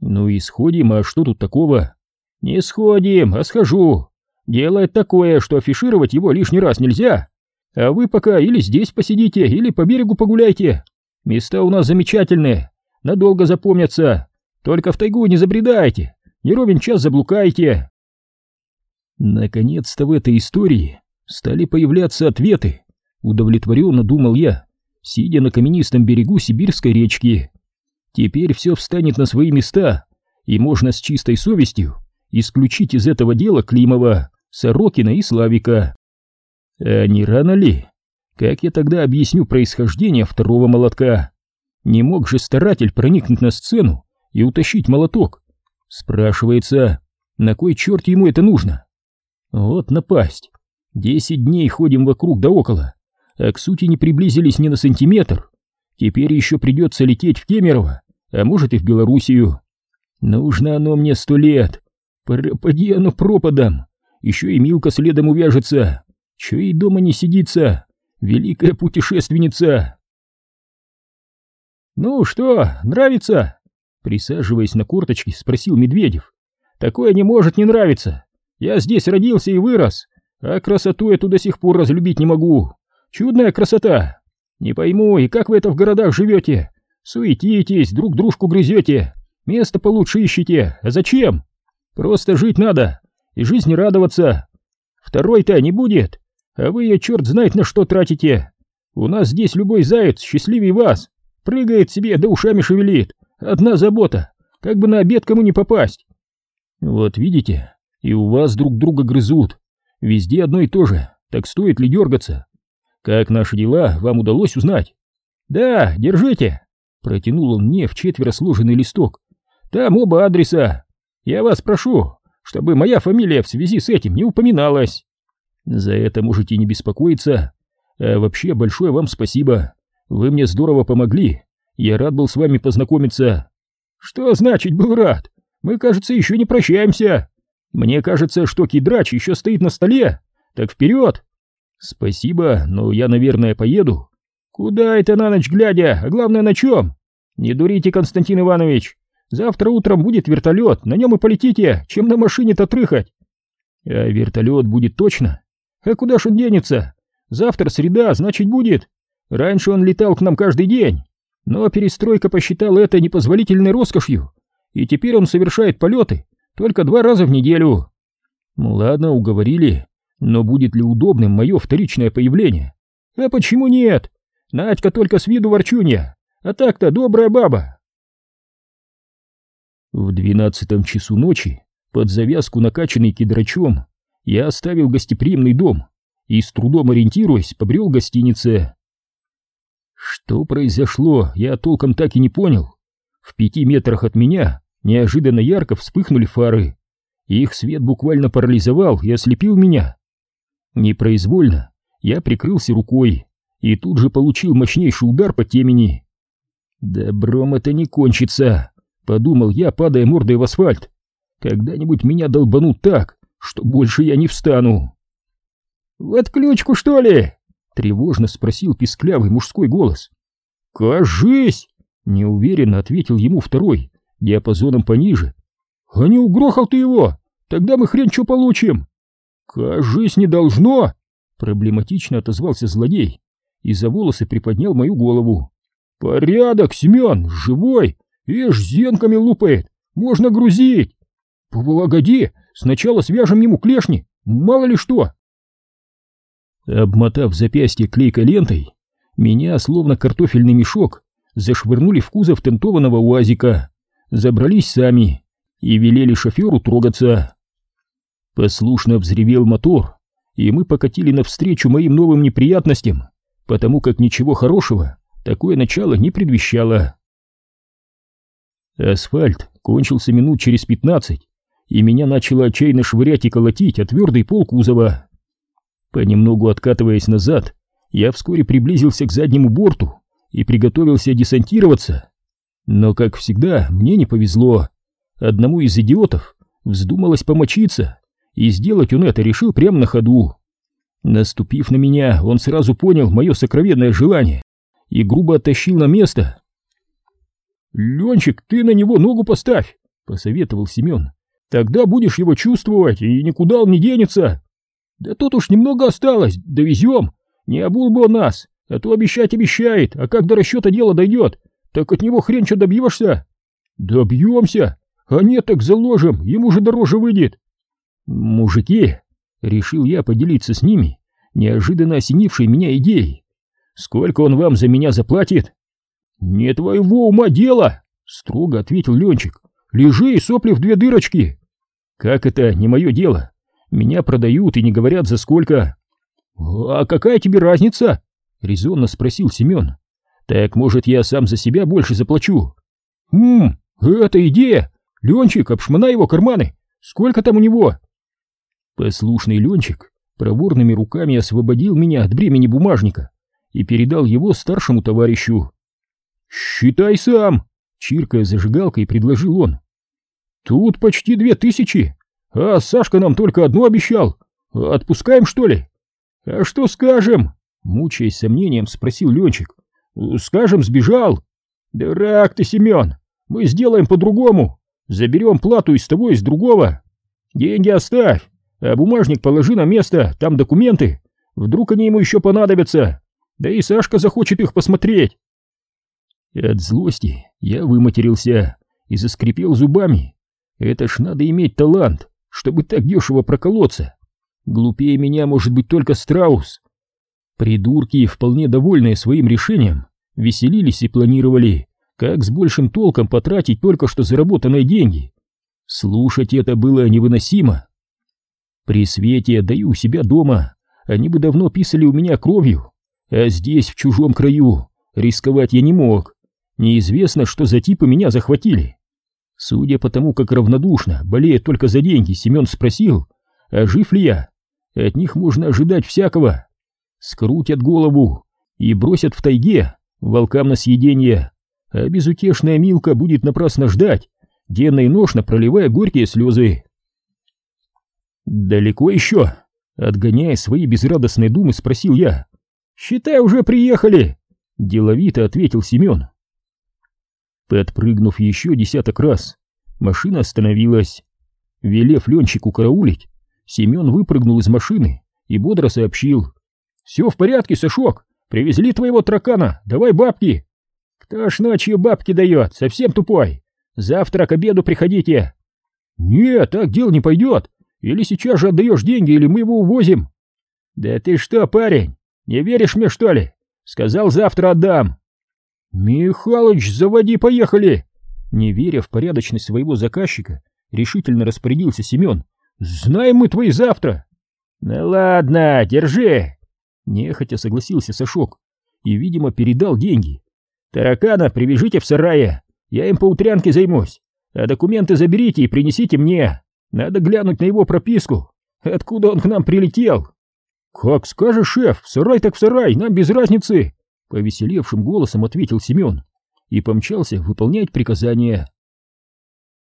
Ну и сходим, а что тут такого? Не сходим, а схожу. Дело такое, что афишировать его лишний раз нельзя. А вы пока или здесь посидите, или по берегу погуляйте. Места у нас замечательные, надолго запомнятся. Только в тайгу не забредайте, не ровен час заблукайте. Наконец-то в этой истории стали появляться ответы. Удовлетворенно думал я, сидя на каменистом берегу Сибирской речки. Теперь все встанет на свои места, и можно с чистой совестью исключить из этого дела Климова, Сорокина и Славика. А не рано ли? Как я тогда объясню происхождение второго молотка? Не мог же старатель проникнуть на сцену и утащить молоток? Спрашивается, на кой черт ему это нужно? Вот напасть. Десять дней ходим вокруг да около, а к сути не приблизились ни на сантиметр. Теперь еще придется лететь в Кемерово, а может и в Белоруссию. Нужно оно мне сто лет. Пропади оно пропадом. Еще и Милка следом увяжется. Че и дома не сидится. Великая путешественница. Ну что, нравится? Присаживаясь на корточки, спросил Медведев. Такое не может не нравиться. Я здесь родился и вырос, а красоту эту до сих пор разлюбить не могу. Чудная красота. Не пойму, и как вы это в городах живете? Суетитесь, друг дружку грызете, место получше ищете. А зачем? Просто жить надо и жизни радоваться. Второй-то не будет, а вы ее черт знает на что тратите. У нас здесь любой заяц счастливее вас. Прыгает себе, да ушами шевелит. Одна забота, как бы на обед кому не попасть. Вот видите, и у вас друг друга грызут. Везде одно и то же, так стоит ли дергаться? Как наши дела, вам удалось узнать? Да, держите. Протянул он мне в четверо сложенный листок. Там оба адреса. Я вас прошу, чтобы моя фамилия в связи с этим не упоминалась. За это можете не беспокоиться. А вообще большое вам спасибо. Вы мне здорово помогли. Я рад был с вами познакомиться. Что значит был рад? Мы, кажется, еще не прощаемся. Мне кажется, что кидрач еще стоит на столе. Так вперед! Спасибо, но я, наверное, поеду. Куда это на ночь глядя, а главное на чем? Не дурите, Константин Иванович. Завтра утром будет вертолет, на нем и полетите, чем на машине-то трыхать. А вертолет будет точно? А куда ж он денется? Завтра среда, значит будет. Раньше он летал к нам каждый день, но перестройка посчитала это непозволительной роскошью, и теперь он совершает полеты только два раза в неделю. Ну ладно, уговорили, но будет ли удобным мое вторичное появление? А почему нет? Надька только с виду ворчунья, а так-то добрая баба. В двенадцатом часу ночи, под завязку накачанный кедрачом, я оставил гостеприимный дом и, с трудом ориентируясь, побрел в гостинице. Что произошло, я толком так и не понял. В пяти метрах от меня неожиданно ярко вспыхнули фары. Их свет буквально парализовал и ослепил меня. Непроизвольно я прикрылся рукой и тут же получил мощнейший удар по темени. «Добром это не кончится», — подумал я, падая мордой в асфальт. «Когда-нибудь меня долбанут так, что больше я не встану». «В отключку, что ли?» — тревожно спросил писклявый мужской голос. «Кажись!» — неуверенно ответил ему второй, диапазоном пониже. «А не угрохал ты его? Тогда мы хрен что получим!» «Кажись, не должно!» — проблематично отозвался злодей и за волосы приподнял мою голову. «Порядок, Семен, живой! Ишь, зенками лупает! Можно грузить!» «Погоди, сначала свяжем ему клешни, мало ли что!» Обмотав запястье клейкой лентой, меня, словно картофельный мешок, зашвырнули в кузов тентованного уазика, забрались сами и велели шоферу трогаться. Послушно взревел мотор, и мы покатили навстречу моим новым неприятностям, потому как ничего хорошего такое начало не предвещало. Асфальт кончился минут через пятнадцать, и меня начало отчаянно швырять и колотить о твердый пол кузова. Понемногу откатываясь назад, я вскоре приблизился к заднему борту и приготовился десантироваться. Но, как всегда, мне не повезло. Одному из идиотов вздумалось помочиться, и сделать он это решил прямо на ходу. Наступив на меня, он сразу понял мое сокровенное желание и грубо оттащил на место. «Ленчик, ты на него ногу поставь!» — посоветовал Семен. «Тогда будешь его чувствовать, и никуда он не денется!» «Да тут уж немного осталось, довезем! Не обул бы он нас, а то обещать обещает, а как до расчета дело дойдет, так от него хрен что добьешься!» «Добьемся! А нет, так заложим, ему же дороже выйдет!» «Мужики!» — решил я поделиться с ними, неожиданно осенившей меня идеей. «Сколько он вам за меня заплатит?» «Не твоего ума дело!» — строго ответил Ленчик. «Лежи и сопли в две дырочки!» «Как это не мое дело? Меня продают и не говорят за сколько!» «А какая тебе разница?» — резонно спросил Семен. «Так, может, я сам за себя больше заплачу?» «Хм, это идея! Ленчик, обшмонай его карманы! Сколько там у него?» Послушный Ленчик проворными руками освободил меня от бремени бумажника и передал его старшему товарищу. «Считай сам!» — чиркая зажигалкой, предложил он. «Тут почти две тысячи, а Сашка нам только одну обещал. Отпускаем, что ли?» «А что скажем?» — мучаясь сомнением, спросил Ленчик. «Скажем, сбежал». «Дурак ты, Семен! Мы сделаем по-другому. Заберем плату из того, из другого. Деньги оставь, а бумажник положи на место, там документы. Вдруг они ему еще понадобятся. Да и Сашка захочет их посмотреть». От злости я выматерился и заскрипел зубами. Это ж надо иметь талант, чтобы так дешево проколоться. Глупее меня может быть только страус. Придурки, вполне довольные своим решением, веселились и планировали, как с большим толком потратить только что заработанные деньги. Слушать это было невыносимо. При свете, даю у себя дома, они бы давно писали у меня кровью, а здесь, в чужом краю, рисковать я не мог. Неизвестно, что за типы меня захватили. Судя по тому, как равнодушно, болеет только за деньги, Семен спросил, а жив ли я? От них можно ожидать всякого. Скрутят голову и бросят в тайге волкам на съедение, а безутешная Милка будет напрасно ждать, денно и ношно проливая горькие слезы. «Далеко еще?» — отгоняя свои безрадостные думы, спросил я. «Считай, уже приехали!» — деловито ответил Семен. Подпрыгнув еще десяток раз, машина остановилась. Велев Ленчику караулить, Семен выпрыгнул из машины и бодро сообщил. «Все в порядке, Сашок, привезли твоего таракана, давай бабки!» «Кто ж ночью бабки дает, совсем тупой! Завтра к обеду приходите!» «Нет, так дело не пойдет! Или сейчас же отдаешь деньги, или мы его увозим!» «Да ты что, парень, не веришь мне, что ли? Сказал, завтра отдам!» «Михалыч, заводи, поехали!» Не веря в порядочность своего заказчика, решительно распорядился Семен. «Знаем мы твои завтра!» «Ну ладно, держи!» Нехотя согласился Сашок и, видимо, передал деньги. «Таракана привяжите в сарае, я им по утрянке займусь, а документы заберите и принесите мне. Надо глянуть на его прописку. Откуда он к нам прилетел?» «Как скажешь, шеф, в сарай так в сарай, нам без разницы!» Повеселевшим голосом ответил Семен и помчался выполнять приказания.